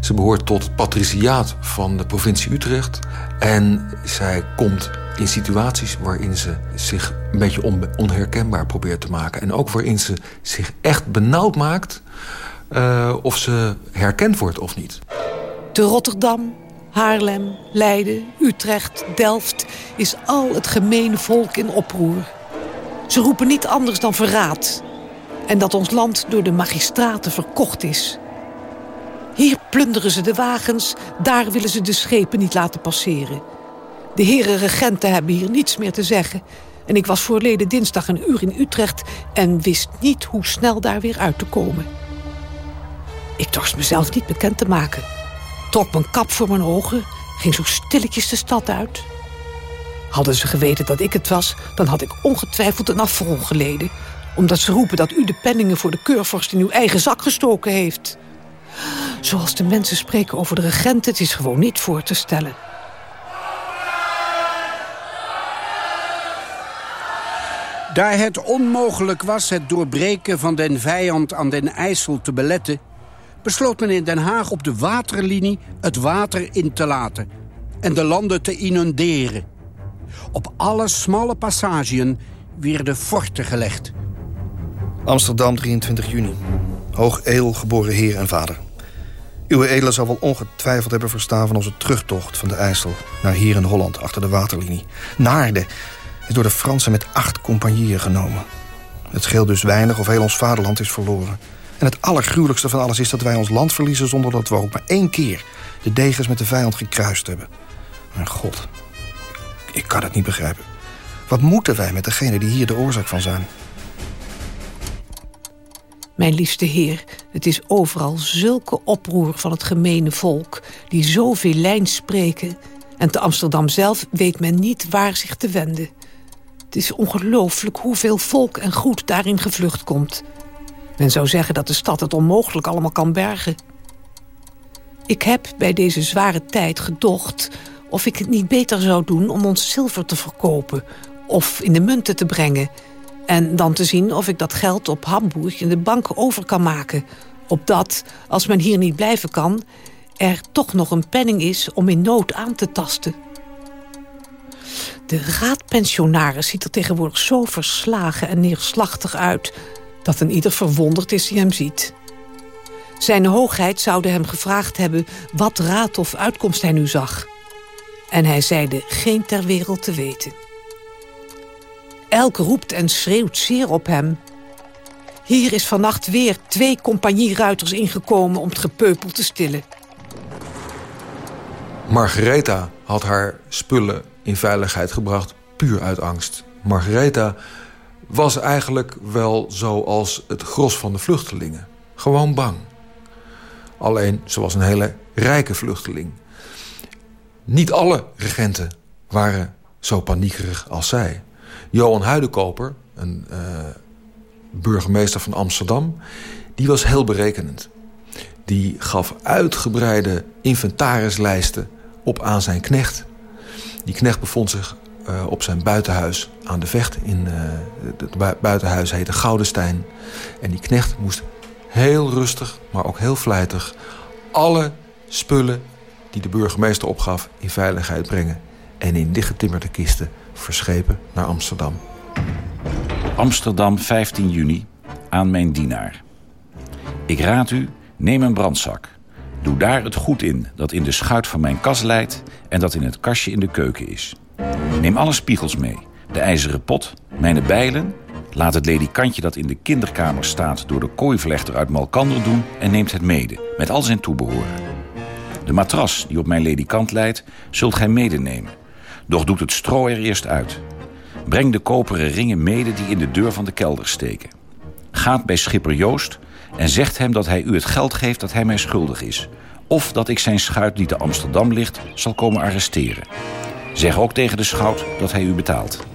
Speaker 18: Ze behoort tot het patriciaat van de provincie Utrecht. En zij komt in situaties waarin ze zich een beetje onherkenbaar probeert te maken. En ook waarin ze zich echt benauwd maakt uh, of ze herkend wordt of niet.
Speaker 13: Te Rotterdam, Haarlem, Leiden, Utrecht, Delft... is al het gemene volk in oproer. Ze roepen niet anders dan verraad en dat ons land door de magistraten verkocht is. Hier plunderen ze de wagens, daar willen ze de schepen niet laten passeren. De heren regenten hebben hier niets meer te zeggen. En ik was voorleden dinsdag een uur in Utrecht... en wist niet hoe snel daar weer uit te komen. Ik dorst mezelf niet bekend te maken. Trok mijn kap voor mijn ogen, ging zo stilletjes de stad uit. Hadden ze geweten dat ik het was, dan had ik ongetwijfeld een afval geleden omdat ze roepen dat u de penningen voor de keurvorst in uw eigen zak gestoken heeft. Zoals de mensen spreken over de regent, het is gewoon niet voor te stellen.
Speaker 15: Daar het onmogelijk was het doorbreken van den vijand aan den IJssel te beletten... besloot men in Den Haag op de waterlinie het water in te laten... en de landen te inunderen. Op alle smalle passages werden forten gelegd.
Speaker 5: Amsterdam, 23 juni. Hoog edel geboren heer en vader. Uw edele zal wel ongetwijfeld hebben verstaan van onze terugtocht van de IJssel... naar hier in Holland, achter de waterlinie. Naarden is door de Fransen met acht compagnieën genomen. Het scheelt dus weinig of heel ons vaderland is verloren. En het allergruwelijkste van alles is dat wij ons land verliezen... zonder dat we ook maar één keer de degens met de vijand gekruist hebben. Mijn god, ik kan het niet begrijpen. Wat moeten wij met degene die hier de oorzaak van zijn?
Speaker 13: Mijn liefste heer, het is overal zulke oproer van het gemene volk... die zoveel lijn spreken. En te Amsterdam zelf weet men niet waar zich te wenden. Het is ongelooflijk hoeveel volk en goed daarin gevlucht komt. Men zou zeggen dat de stad het onmogelijk allemaal kan bergen. Ik heb bij deze zware tijd gedocht of ik het niet beter zou doen... om ons zilver te verkopen of in de munten te brengen... En dan te zien of ik dat geld op Hamburg in de bank over kan maken. Opdat, als men hier niet blijven kan... er toch nog een penning is om in nood aan te tasten. De raadpensionaris ziet er tegenwoordig zo verslagen en neerslachtig uit... dat een ieder verwonderd is die hem ziet. Zijn hoogheid zouden hem gevraagd hebben... wat raad of uitkomst hij nu zag. En hij zeide geen ter wereld te weten. Elk roept en schreeuwt zeer op hem. Hier is vannacht weer twee compagnieruiters ingekomen om het gepeupel te stillen.
Speaker 18: Margaretha had haar spullen in veiligheid gebracht puur uit angst. Margaretha was eigenlijk wel zoals het gros van de vluchtelingen. Gewoon bang. Alleen, ze was een hele rijke vluchteling. Niet alle regenten waren zo paniekerig als zij. Johan Huidenkoper, een uh, burgemeester van Amsterdam... die was heel berekenend. Die gaf uitgebreide inventarislijsten op aan zijn knecht. Die knecht bevond zich uh, op zijn buitenhuis aan de vecht. In, uh, het buitenhuis heette Goudenstein. En die knecht moest heel rustig, maar ook heel vlijtig... alle spullen die de burgemeester opgaf in veiligheid brengen. En in dichtgetimmerde kisten verschepen naar Amsterdam.
Speaker 20: Amsterdam, 15 juni, aan mijn dienaar. Ik raad u, neem een brandzak. Doe daar het goed in dat in de schuit van mijn kas leidt... en dat in het kastje in de keuken is. Neem alle spiegels mee. De ijzeren pot, mijn bijlen. Laat het ledikantje dat in de kinderkamer staat... door de kooivlechter uit Malkander doen en neemt het mede, met al zijn toebehoren. De matras die op mijn ledikant leidt, zult gij medenemen. Doch doet het stro er eerst uit. Breng de koperen ringen mede die in de deur van de kelder steken. Gaat bij schipper Joost en zegt hem dat hij u het geld geeft dat hij mij schuldig is. Of dat ik zijn schuit die te Amsterdam ligt zal komen arresteren. Zeg ook tegen de schout dat hij u betaalt.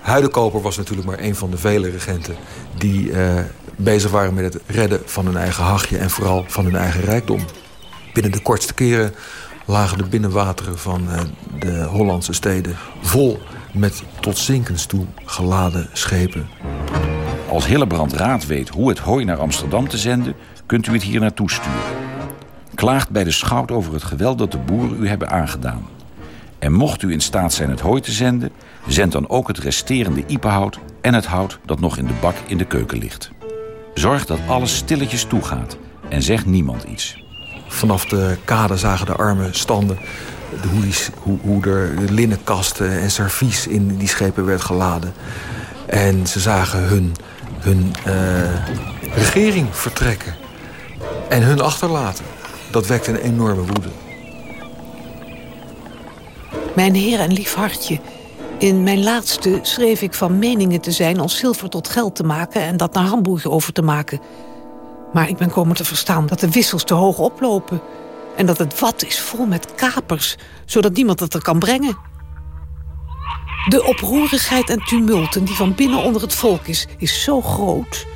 Speaker 18: Huidenkoper was natuurlijk maar een van de vele regenten... die eh, bezig waren met het redden van hun eigen hachje... en vooral van hun eigen rijkdom. Binnen de kortste keren lagen de binnenwateren van eh, de Hollandse steden... vol met tot zinkens toe geladen schepen.
Speaker 20: Als Hillebrand raad weet hoe het hooi naar Amsterdam te zenden... kunt u het hier naartoe sturen. Klaagt bij de schout over het geweld dat de boeren u hebben aangedaan. En mocht u in staat zijn het hooi te zenden... zend dan ook het resterende iepenhout en het hout dat nog in de bak in de keuken ligt. Zorg dat alles stilletjes toegaat en zeg niemand iets.
Speaker 18: Vanaf de kade zagen de arme standen de, hoe, hoe, er linnenkasten en servies in die schepen werd geladen. En ze zagen hun, hun uh, regering vertrekken en hun achterlaten. Dat wekte een enorme woede.
Speaker 13: Mijn heer en lief hartje, in mijn laatste schreef ik van meningen te zijn... als zilver tot geld te maken en dat naar Hamburg over te maken. Maar ik ben komen te verstaan dat de wissels te hoog oplopen... en dat het vat is vol met kapers, zodat niemand het er kan brengen. De oproerigheid en tumulten die van binnen onder het volk is, is zo groot.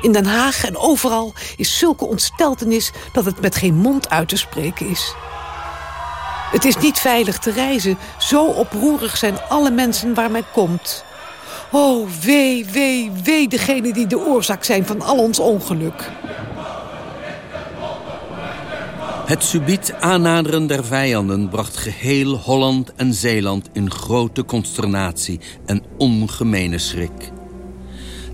Speaker 13: In Den Haag en overal is zulke ontsteltenis dat het met geen mond uit te spreken is. Het is niet veilig te reizen. Zo oproerig zijn alle mensen waar men komt. Oh, wee, wee, wee degene die de oorzaak zijn van al ons ongeluk.
Speaker 14: Het subiet aannaderen der vijanden bracht geheel Holland en Zeeland in grote consternatie en ongemene schrik.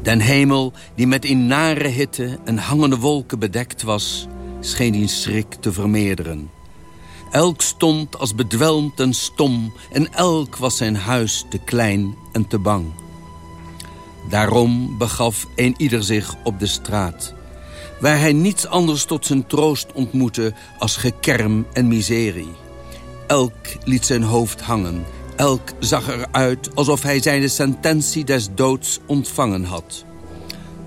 Speaker 14: Den hemel, die met in nare hitte en hangende wolken bedekt was, scheen in schrik te vermeerderen. Elk stond als bedwelmd en stom en elk was zijn huis te klein en te bang. Daarom begaf een ieder zich op de straat, waar hij niets anders tot zijn troost ontmoette als gekerm en miserie. Elk liet zijn hoofd hangen, elk zag eruit alsof hij zijn sententie des doods ontvangen had.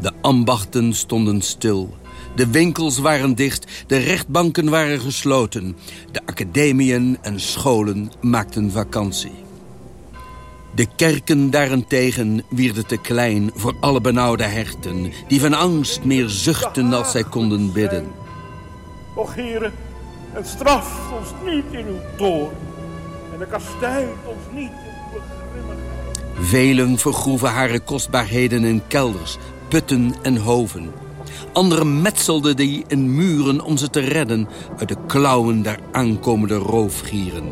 Speaker 14: De ambachten stonden stil, de winkels waren dicht, de rechtbanken waren gesloten. De academieën en scholen maakten vakantie. De kerken daarentegen wierden te klein voor alle benauwde herten... die van angst meer zuchten als zij konden bidden.
Speaker 21: Och, heren, het straft ons niet in uw toorn... en de kastijdt ons niet in uw grimmigheid.
Speaker 14: Velen vergroeven haar kostbaarheden in kelders, putten en hoven... Anderen metselden die in muren om ze te redden... uit de klauwen der aankomende roofgieren.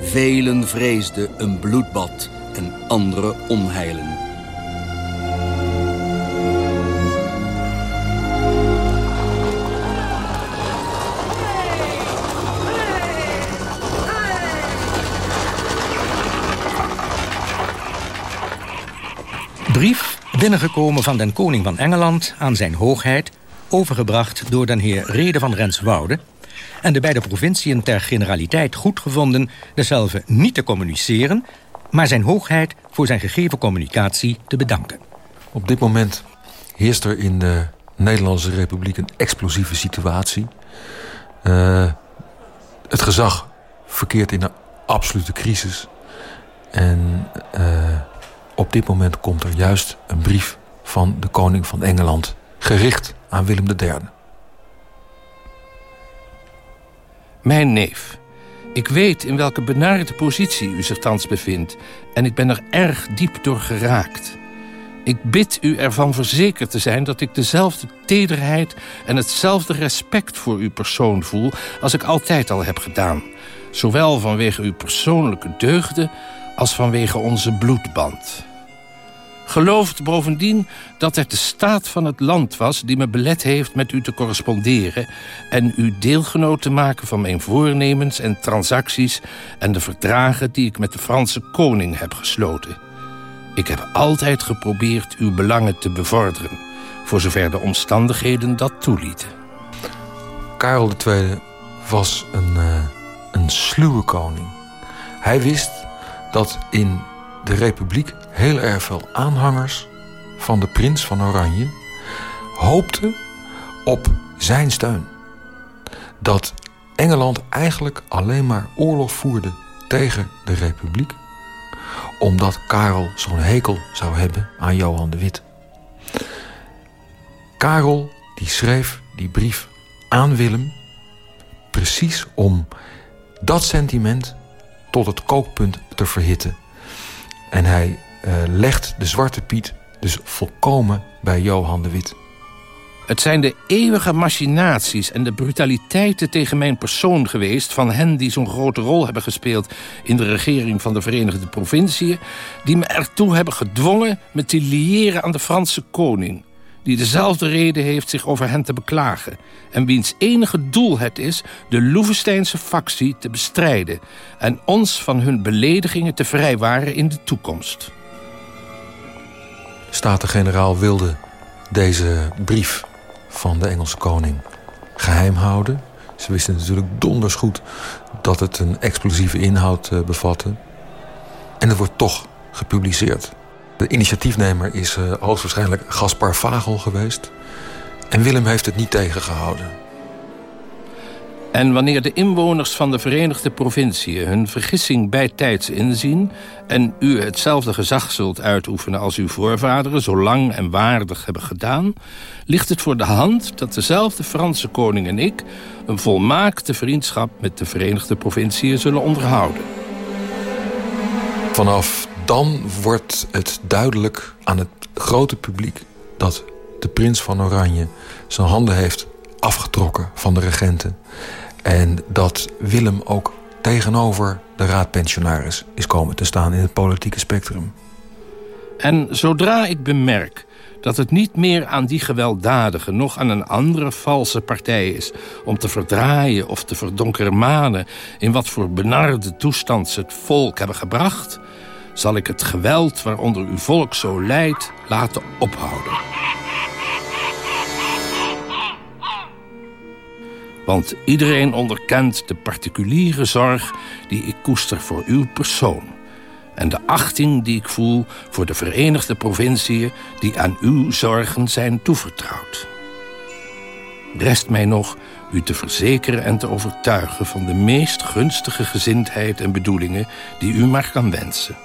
Speaker 14: Velen vreesden een bloedbad en andere onheilen.
Speaker 17: Brief binnengekomen van den koning van Engeland aan zijn hoogheid... overgebracht door den heer Rede van Renswoude... en de beide provinciën ter generaliteit goedgevonden... dezelfde niet te communiceren... maar zijn hoogheid voor zijn gegeven communicatie te bedanken.
Speaker 18: Op dit moment heerst er in de Nederlandse Republiek een explosieve situatie. Uh, het gezag verkeert in een absolute crisis. En... Uh, op dit moment komt er juist een brief van de koning van Engeland... gericht aan Willem III.
Speaker 22: Mijn neef, ik weet in welke benarde positie u zich thans bevindt... en ik ben er erg diep door geraakt. Ik bid u ervan verzekerd te zijn dat ik dezelfde tederheid... en hetzelfde respect voor uw persoon voel als ik altijd al heb gedaan. Zowel vanwege uw persoonlijke deugden als vanwege onze bloedband. Gelooft bovendien dat het de staat van het land was... die me belet heeft met u te corresponderen... en u deelgenoot te maken van mijn voornemens en transacties... en de verdragen die ik met de Franse koning heb gesloten. Ik heb altijd geprobeerd uw belangen te bevorderen... voor zover de omstandigheden dat toelieten.
Speaker 18: Karel II was een, uh, een sluwe koning. Hij wist dat in de republiek heel erg veel aanhangers van de prins van Oranje hoopten op zijn steun. Dat Engeland eigenlijk alleen maar oorlog voerde tegen de republiek, omdat Karel zo'n hekel zou hebben aan Johan de Wit. Karel die schreef die brief aan Willem precies om dat sentiment tot het kookpunt te verhitten. En hij legt de Zwarte Piet dus volkomen bij Johan de Wit.
Speaker 22: Het zijn de eeuwige machinaties en de brutaliteiten tegen mijn persoon geweest... van hen die zo'n grote rol hebben gespeeld in de regering van de Verenigde Provinciën... die me ertoe hebben gedwongen me te liëren aan de Franse koning die dezelfde reden heeft zich over hen te beklagen... en wiens enige doel het is de Loevesteinse factie te bestrijden... en ons van hun beledigingen te vrijwaren in de toekomst.
Speaker 18: Staten-generaal wilde deze brief van de Engelse koning geheim houden. Ze wisten natuurlijk donders goed dat het een explosieve inhoud eh, bevatte. En het wordt toch gepubliceerd. De initiatiefnemer is uh, hoogstwaarschijnlijk Gaspar Vagel geweest. En Willem heeft het niet tegengehouden.
Speaker 22: En wanneer de inwoners van de Verenigde Provinciën hun vergissing bijtijds inzien... en u hetzelfde gezag zult uitoefenen als uw voorvaderen... zo lang en waardig hebben gedaan... ligt het voor de hand dat dezelfde Franse koning en ik... een volmaakte vriendschap met de Verenigde Provinciën zullen onderhouden.
Speaker 18: Vanaf dan wordt het duidelijk aan het grote publiek... dat de prins van Oranje zijn handen heeft afgetrokken van de regenten. En dat Willem ook tegenover de raadpensionaris is komen te staan in het politieke spectrum.
Speaker 22: En zodra ik bemerk dat het niet meer aan die gewelddadige... nog aan een andere valse partij is... om te verdraaien of te verdonkeren manen... in wat voor benarde toestand ze het volk hebben gebracht zal ik het geweld waaronder uw volk zo lijdt laten ophouden. Want iedereen onderkent de particuliere zorg die ik koester voor uw persoon... en de achting die ik voel voor de Verenigde Provinciën... die aan uw zorgen zijn toevertrouwd. Rest mij nog u te verzekeren en te overtuigen... van de meest gunstige gezindheid en bedoelingen die u maar kan wensen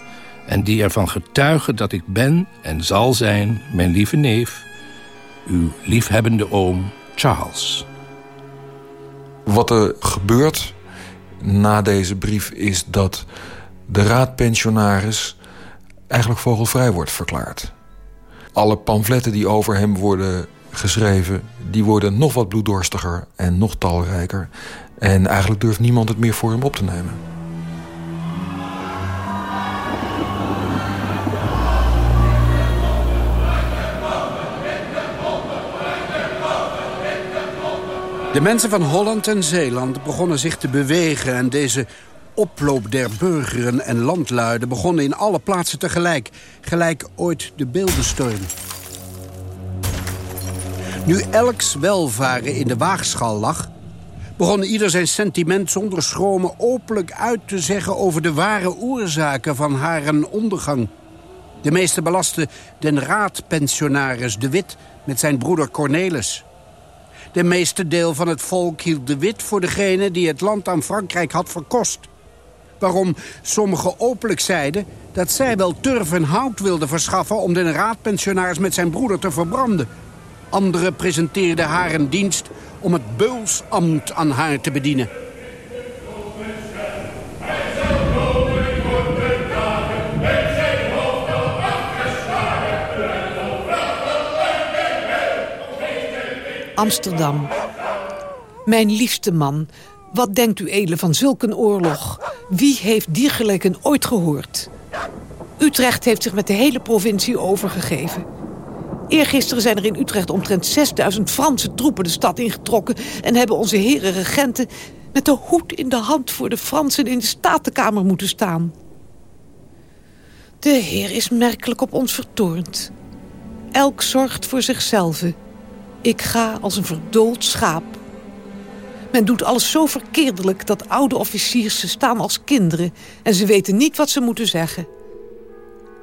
Speaker 22: en die ervan getuigen dat ik ben en zal zijn, mijn lieve neef, uw liefhebbende oom Charles.
Speaker 18: Wat er gebeurt na deze brief is dat de raadpensionaris eigenlijk vogelvrij wordt verklaard. Alle pamfletten die over hem worden geschreven... die worden nog wat bloeddorstiger en nog talrijker. En eigenlijk durft niemand het meer voor hem op te nemen.
Speaker 15: De mensen van Holland en Zeeland begonnen zich te bewegen... en deze oploop der burgeren en landluiden begonnen in alle plaatsen tegelijk. Gelijk ooit de beeldenstorm. Nu elks welvaren in de waagschaal lag... begon ieder zijn sentiment zonder schromen openlijk uit te zeggen... over de ware oorzaken van haar ondergang. De meeste belasten den raadpensionaris De Wit met zijn broeder Cornelis... De meeste deel van het volk hield de wit voor degene die het land aan Frankrijk had verkost. Waarom sommigen openlijk zeiden dat zij wel turf en hout wilden verschaffen... om de raadpensionaris met zijn broeder te verbranden. Anderen presenteerden haar een dienst om het beulsambt aan haar te bedienen.
Speaker 13: Amsterdam. Mijn liefste man, wat denkt u edele van zulk een oorlog? Wie heeft diergelijken ooit gehoord? Utrecht heeft zich met de hele provincie overgegeven. Eergisteren zijn er in Utrecht omtrent 6000 Franse troepen de stad ingetrokken... en hebben onze heren regenten met de hoed in de hand voor de Fransen in de Statenkamer moeten staan. De Heer is merkelijk op ons vertoornd. Elk zorgt voor zichzelf. Ik ga als een verdoold schaap. Men doet alles zo verkeerdelijk dat oude officiers staan als kinderen... en ze weten niet wat ze moeten zeggen.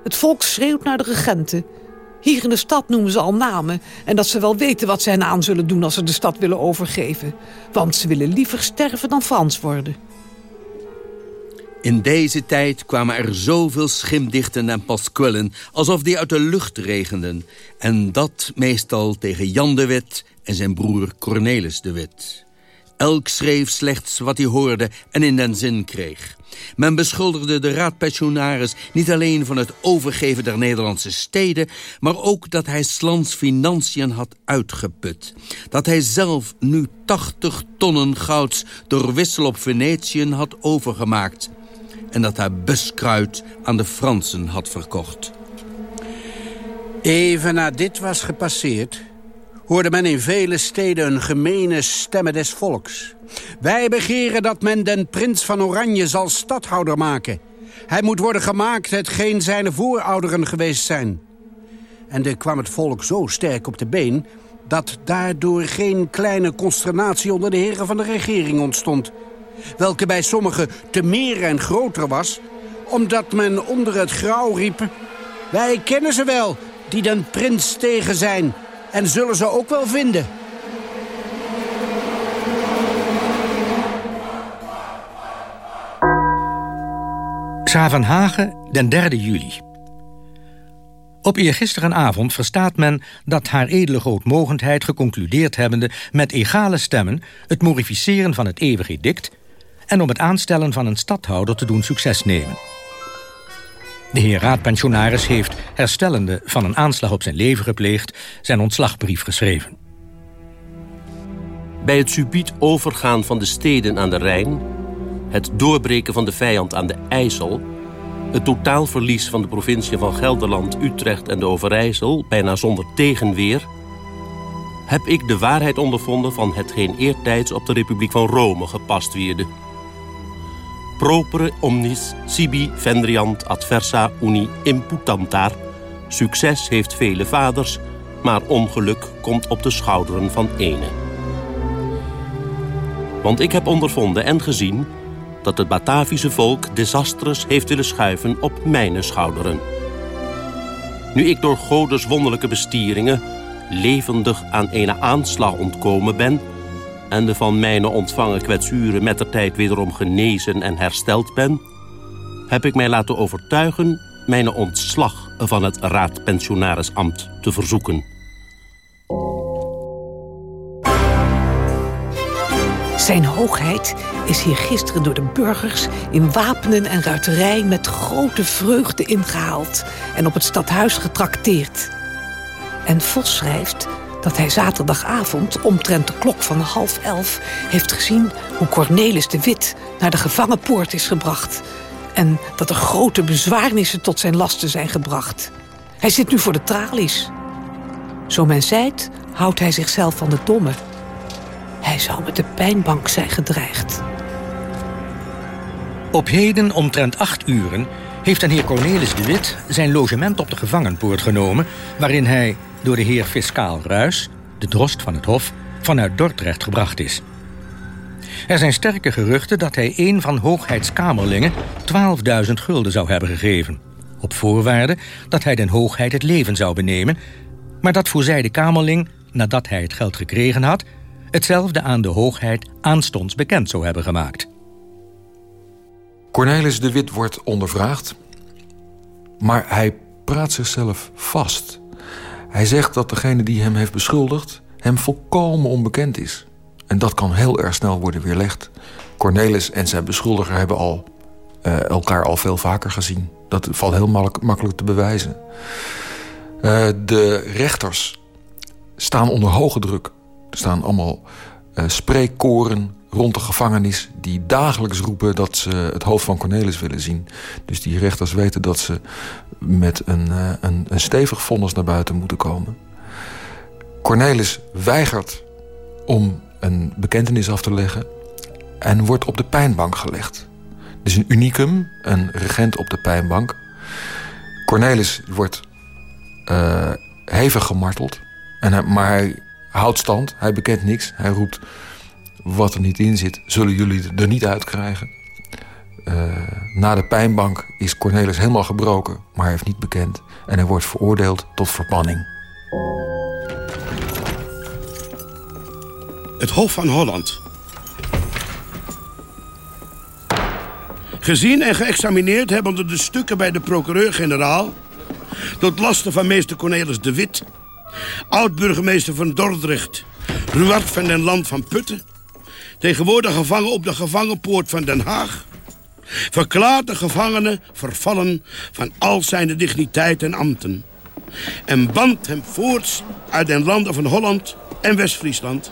Speaker 13: Het volk schreeuwt naar de regenten. Hier in de stad noemen ze al namen... en dat ze wel weten wat ze hen aan zullen doen als ze de stad willen overgeven. Want ze willen liever sterven dan Frans worden.
Speaker 14: In deze tijd kwamen er zoveel schimdichten en paskwillen... alsof die uit de lucht regenden. En dat meestal tegen Jan de Wit en zijn broer Cornelis de Wit. Elk schreef slechts wat hij hoorde en in den zin kreeg. Men beschuldigde de raadpensionaris niet alleen van het overgeven der Nederlandse steden... maar ook dat hij Slans financiën had uitgeput. Dat hij zelf nu 80 tonnen gouds door wissel op Venetië had overgemaakt en dat hij buskruid aan de Fransen had verkocht.
Speaker 15: Even na dit was gepasseerd... hoorde men in vele steden een gemene stemmen des volks. Wij begeren dat men den prins van Oranje zal stadhouder maken. Hij moet worden gemaakt hetgeen zijn voorouderen geweest zijn. En er kwam het volk zo sterk op de been... dat daardoor geen kleine consternatie onder de heren van de regering ontstond welke bij sommigen te meer en groter was... omdat men onder het grauw riep... wij kennen ze wel, die den prins tegen zijn... en zullen ze ook wel vinden.
Speaker 17: Schavenhagen, den 3 juli. Op eergisterenavond verstaat men dat haar edele grootmogendheid geconcludeerd hebbende met egale stemmen het modificeren van het eeuwig edict en om het aanstellen van een stadhouder te doen succes nemen. De heer raadpensionaris heeft, herstellende van een aanslag op zijn leven gepleegd, zijn ontslagbrief geschreven.
Speaker 23: Bij het subiet overgaan van de steden aan de Rijn, het doorbreken van de vijand aan de IJssel, het totaalverlies van de provincie van Gelderland, Utrecht en de Overijssel, bijna zonder tegenweer, heb ik de waarheid ondervonden van hetgeen eertijds op de Republiek van Rome gepast wierde propere omnis sibi vendriant adversa uni imputantar. Succes heeft vele vaders, maar ongeluk komt op de schouderen van ene. Want ik heb ondervonden en gezien dat het Batavische volk desastres heeft willen schuiven op mijn schouderen. Nu ik door Godes wonderlijke bestieringen levendig aan een aanslag ontkomen ben en de van mijne ontvangen kwetsuren met de tijd wederom genezen en hersteld ben, heb ik mij laten overtuigen mijn ontslag van het raadpensionarisambt te verzoeken.
Speaker 13: Zijn hoogheid is hier gisteren door de burgers in wapenen en ruiterij met grote vreugde ingehaald en op het stadhuis getrakteerd. En Vos schrijft dat hij zaterdagavond omtrent de klok van half elf heeft gezien hoe Cornelis de Wit naar de gevangenpoort is gebracht en dat er grote bezwaarnissen tot zijn lasten zijn gebracht. Hij zit nu voor de tralies. Zo men zijt, houdt hij zichzelf van de domme. Hij zou met de pijnbank zijn gedreigd.
Speaker 17: Op heden omtrent acht uren heeft een heer Cornelis de Wit zijn logement op de gevangenpoort genomen... waarin hij door de heer Fiscaal Ruis, de drost van het Hof, vanuit Dordrecht gebracht is. Er zijn sterke geruchten dat hij een van Hoogheidskamerlingen 12.000 gulden zou hebben gegeven. Op voorwaarde dat hij den Hoogheid het leven zou benemen... maar dat voorzij de Kamerling, nadat hij het geld gekregen had... hetzelfde aan de Hoogheid aanstonds bekend zou hebben gemaakt.
Speaker 18: Cornelis de Wit wordt ondervraagd, maar hij praat zichzelf vast. Hij zegt dat degene die hem heeft beschuldigd hem volkomen onbekend is. En dat kan heel erg snel worden weerlegd. Cornelis en zijn beschuldiger hebben al, uh, elkaar al veel vaker gezien. Dat valt heel makkelijk te bewijzen. Uh, de rechters staan onder hoge druk. Er staan allemaal uh, spreekkoren rond de gevangenis... die dagelijks roepen dat ze het hoofd van Cornelis willen zien. Dus die rechters weten dat ze met een, uh, een, een stevig vonnis naar buiten moeten komen. Cornelis weigert om een bekentenis af te leggen... en wordt op de pijnbank gelegd. Dus een unicum, een regent op de pijnbank. Cornelis wordt uh, hevig gemarteld. En hij, maar hij houdt stand, hij bekent niks. Hij roept, wat er niet in zit, zullen jullie er niet uitkrijgen. Uh, na de pijnbank is Cornelis helemaal gebroken, maar hij heeft niet bekend. En hij wordt veroordeeld tot verbanning.
Speaker 24: Het Hof van Holland. Gezien en geëxamineerd hebben de stukken bij de procureur-generaal... tot lasten van meester Cornelis de Wit... oud-burgemeester van Dordrecht... Ruart van den Land van Putten... tegenwoordig gevangen op de gevangenpoort van Den Haag... verklaart de gevangene vervallen van al zijn digniteit en ambten... en band hem voorts uit den landen van Holland en West-Friesland...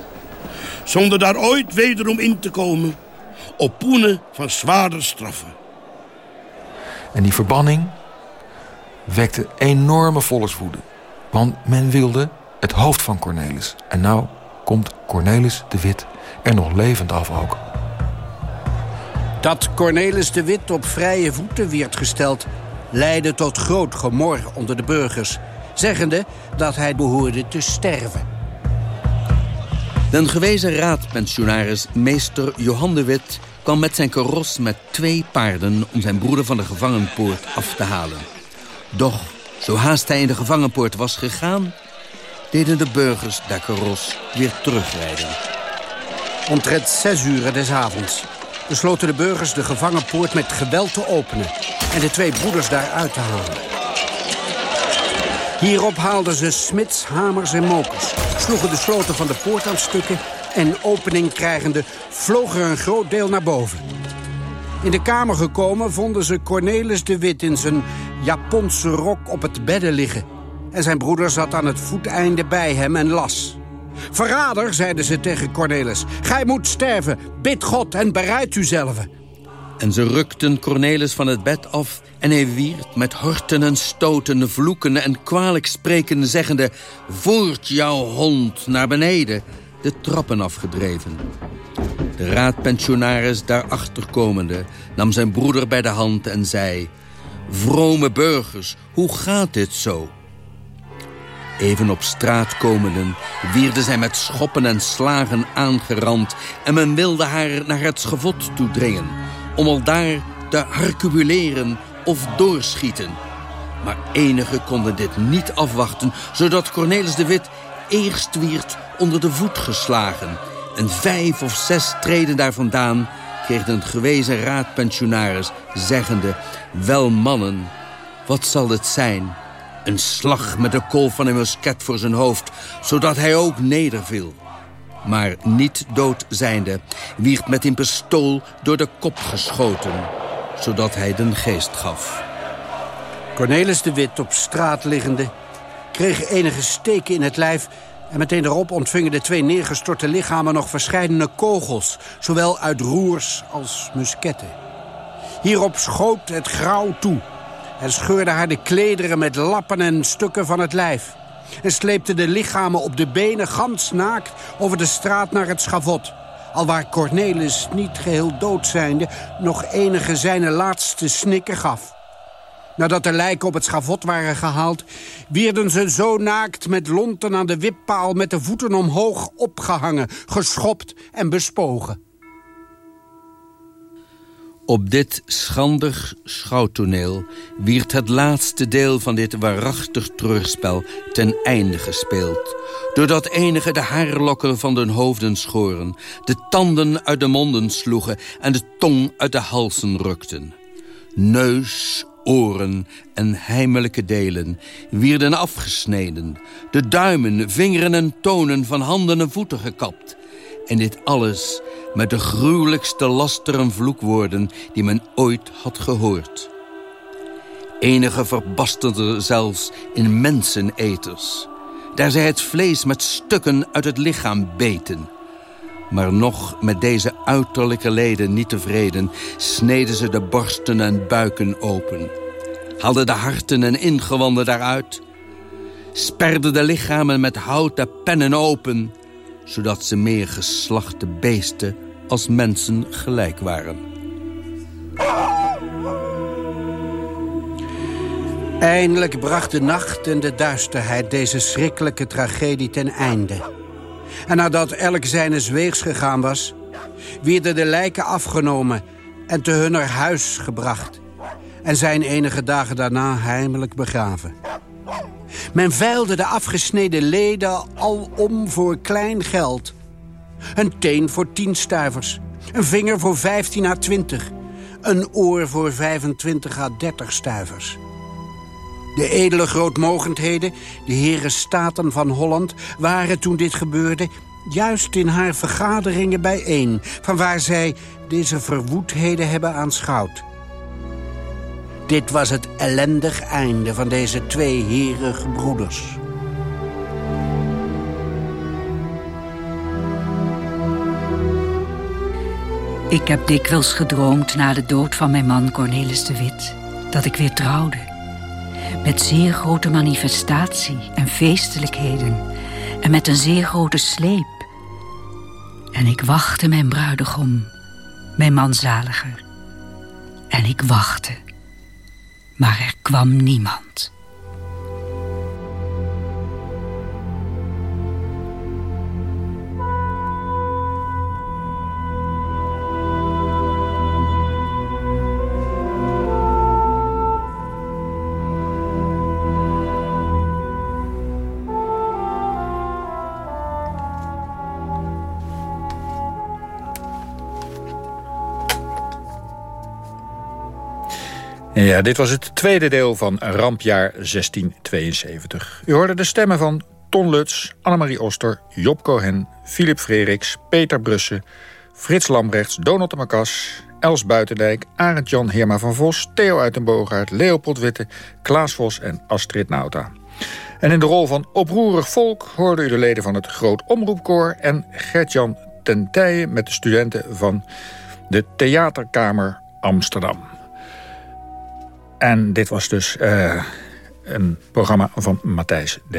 Speaker 24: zonder daar ooit wederom in te komen op poenen van zwaarder straffen.
Speaker 18: En die verbanning wekte enorme volkswoede. Want men wilde het hoofd van Cornelis. En nou komt Cornelis de Wit er nog levend af ook.
Speaker 15: Dat Cornelis de Wit op vrije voeten werd gesteld... leidde tot groot gemor onder de burgers... zeggende dat hij behoorde te sterven.
Speaker 14: Den gewezen raadpensionaris meester Johan de Wit kwam met zijn karos met twee paarden om zijn broeder van de gevangenpoort af te halen. Doch, zo haast hij in de gevangenpoort was gegaan, deden de burgers de karos weer terugrijden.
Speaker 15: Omtrent zes uur des avonds besloten de burgers de gevangenpoort met geweld te openen en de twee broeders daaruit te halen. Hierop haalden ze smits, hamers en mokers, sloegen de sloten van de poort aan stukken en opening krijgende vloog er een groot deel naar boven. In de kamer gekomen vonden ze Cornelis de Wit in zijn Japonse rok op het bedden liggen. En zijn broeder zat aan het voeteinde bij hem en las. Verrader, zeiden ze tegen Cornelis, gij moet sterven, bid God en bereid uzelf.
Speaker 14: En ze rukten Cornelis van het bed af en hij wierd met horten en stoten, vloeken en kwalijk spreken, zeggende... Voert jouw hond naar beneden de trappen afgedreven. De raadpensionaris daarachter komende nam zijn broeder bij de hand en zei... Vrome burgers, hoe gaat dit zo? Even op straat komenden wierden zij met schoppen en slagen aangerand... en men wilde haar naar het schavot toedringen... om al daar te harcubuleren of doorschieten. Maar enigen konden dit niet afwachten... zodat Cornelis de Wit eerst wierd onder de voet geslagen. En vijf of zes treden daar vandaan kreeg een gewezen raadpensionaris, zeggende... Wel mannen, wat zal het zijn? Een slag met de kolf van een musket voor zijn hoofd, zodat hij ook nederviel. Maar niet dood zijnde, wierd met een pistool door de kop geschoten, zodat hij den geest gaf.
Speaker 15: Cornelis de Wit op straat liggende, kreeg enige steken in het lijf en meteen erop ontvingen de twee neergestorte lichamen nog verscheidene kogels, zowel uit roers als musketten. Hierop schoot het grauw toe en scheurde haar de klederen met lappen en stukken van het lijf. En sleepte de lichamen op de benen gans naakt over de straat naar het schavot. Alwaar Cornelis, niet geheel dood zijnde, nog enige zijn laatste snikken gaf. Nadat de lijken op het schavot waren gehaald... wierden ze zo naakt met lonten aan de wippaal... met de voeten omhoog opgehangen, geschopt en bespogen.
Speaker 14: Op dit schandig schouwtoneel wierd het laatste deel van dit waarachtig treurspel ten einde gespeeld. Doordat enige de haarlokken van de hoofden schoren, de tanden uit de monden sloegen en de tong uit de halsen rukten. Neus, oren en heimelijke delen wierden afgesneden, de duimen, vingeren en tonen van handen en voeten gekapt. En dit alles met de gruwelijkste laster en vloekwoorden die men ooit had gehoord. Enige verbasterden zelfs in menseneters, daar zij het vlees met stukken uit het lichaam beten. Maar nog met deze uiterlijke leden niet tevreden... sneden ze de borsten en buiken open. Haalden de harten en ingewanden daaruit. Sperden de lichamen met houten pennen open... zodat ze meer geslachte beesten als mensen gelijk waren.
Speaker 15: Eindelijk bracht de nacht en de duisterheid deze schrikkelijke tragedie ten einde. En nadat elk zijnes weegs gegaan was... werden de lijken afgenomen en te hunner huis gebracht... en zijn enige dagen daarna heimelijk begraven. Men veilde de afgesneden leden al om voor klein geld. Een teen voor tien stuivers, een vinger voor 15 à 20... een oor voor 25 à 30 stuivers... De edele grootmogendheden, de heren staten van Holland... waren toen dit gebeurde juist in haar vergaderingen bijeen... van waar zij deze verwoedheden hebben aanschouwd. Dit was het ellendig einde van deze twee herige broeders.
Speaker 25: Ik heb dikwijls gedroomd na de dood van mijn man Cornelis de Wit... dat ik weer trouwde met zeer grote manifestatie en feestelijkheden en met een zeer grote sleep. En ik wachtte mijn bruidegom, mijn manzaliger. En ik wachtte, maar er kwam niemand.
Speaker 7: Ja, dit was het tweede deel van Rampjaar 1672. U hoorde de stemmen van Ton Lutz, Annemarie Oster, Job Cohen... Philip Freriks, Peter Brussen, Frits Lambrechts, Donald de Macas... Els Buitendijk, Arend Jan Heerma van Vos... Theo Uitenboogaard, Leopold Witte, Klaas Vos en Astrid Nauta. En in de rol van oproerig volk hoorde u de leden van het Groot Omroepkoor... en Gert-Jan ten Tijen met de studenten van de Theaterkamer Amsterdam. En dit was dus uh, een programma van Matthijs D.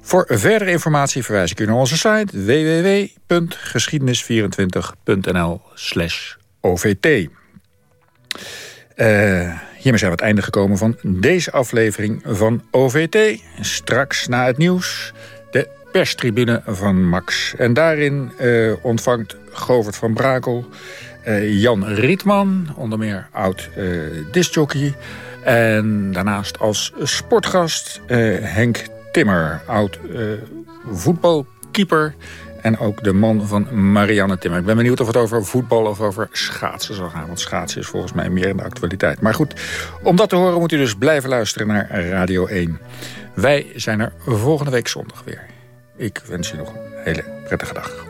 Speaker 7: Voor verdere informatie verwijs ik u naar onze site www.geschiedenis24.nl slash OVT. Uh, hiermee zijn we het einde gekomen van deze aflevering van OVT. Straks na het nieuws de perstribune van Max. En daarin uh, ontvangt Govert van Brakel... Uh, Jan Rietman, onder meer oud uh, discjockey. En daarnaast als sportgast uh, Henk Timmer, oud voetbalkeeper. En ook de man van Marianne Timmer. Ik ben benieuwd of het over voetbal of over schaatsen zal gaan. Want schaatsen is volgens mij meer in de actualiteit. Maar goed, om dat te horen moet u dus blijven luisteren naar Radio 1. Wij zijn er volgende week zondag weer. Ik wens u nog een hele prettige dag.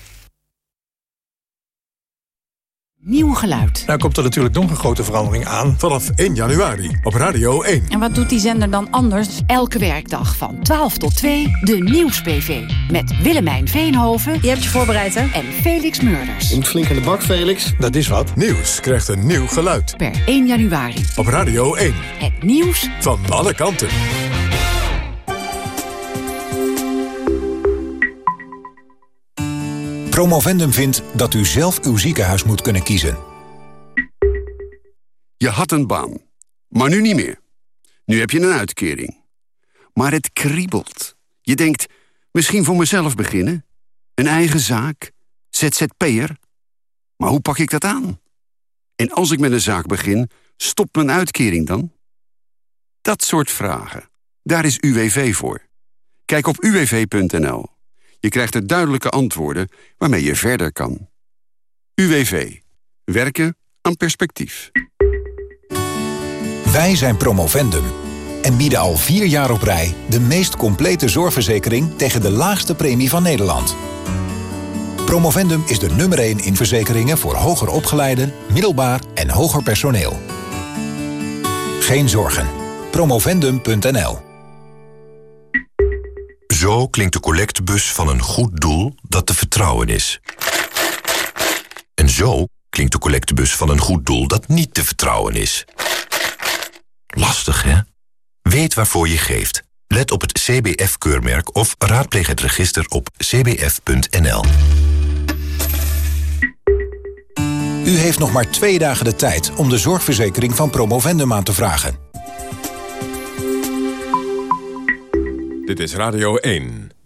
Speaker 26: Nieuw geluid.
Speaker 6: Nou komt er natuurlijk nog een grote verandering aan vanaf 1 januari op Radio 1.
Speaker 26: En wat doet die zender dan anders? Elke werkdag van 12 tot 2 de Nieuws-PV. Met Willemijn Veenhoven. Je hebt je voorbereid, hè? En Felix Murders.
Speaker 6: Je moet flink in de bak, Felix. Dat is wat. Nieuws krijgt een nieuw geluid.
Speaker 26: Per 1 januari.
Speaker 6: Op Radio 1.
Speaker 26: Het nieuws
Speaker 6: van alle kanten.
Speaker 27: Promovendum vindt dat u zelf uw ziekenhuis moet kunnen kiezen.
Speaker 28: Je had een baan, maar nu niet meer. Nu heb je een uitkering. Maar het kriebelt. Je denkt, misschien voor mezelf beginnen? Een eigen zaak? ZZP'er? Maar hoe pak ik dat aan? En als ik met een zaak begin, stopt mijn uitkering dan? Dat soort vragen. Daar is UWV voor. Kijk op uwv.nl. Je krijgt er duidelijke antwoorden waarmee je verder kan. UWV. Werken aan perspectief.
Speaker 27: Wij zijn Promovendum en bieden al vier jaar op rij... de meest complete zorgverzekering tegen de laagste premie van Nederland. Promovendum is de nummer 1 in verzekeringen voor hoger opgeleiden, middelbaar en hoger personeel. Geen zorgen. Promovendum.nl
Speaker 4: Zo klinkt de collectebus van een goed doel dat te vertrouwen is. En zo klinkt de collectebus van een goed doel dat niet te vertrouwen is. Lastig, hè? Weet waarvoor je geeft. Let op het CBF-keurmerk of raadpleeg het register op cbf.nl.
Speaker 27: U heeft nog maar twee dagen de tijd om de zorgverzekering van Promovendum aan te vragen.
Speaker 6: Dit is Radio 1.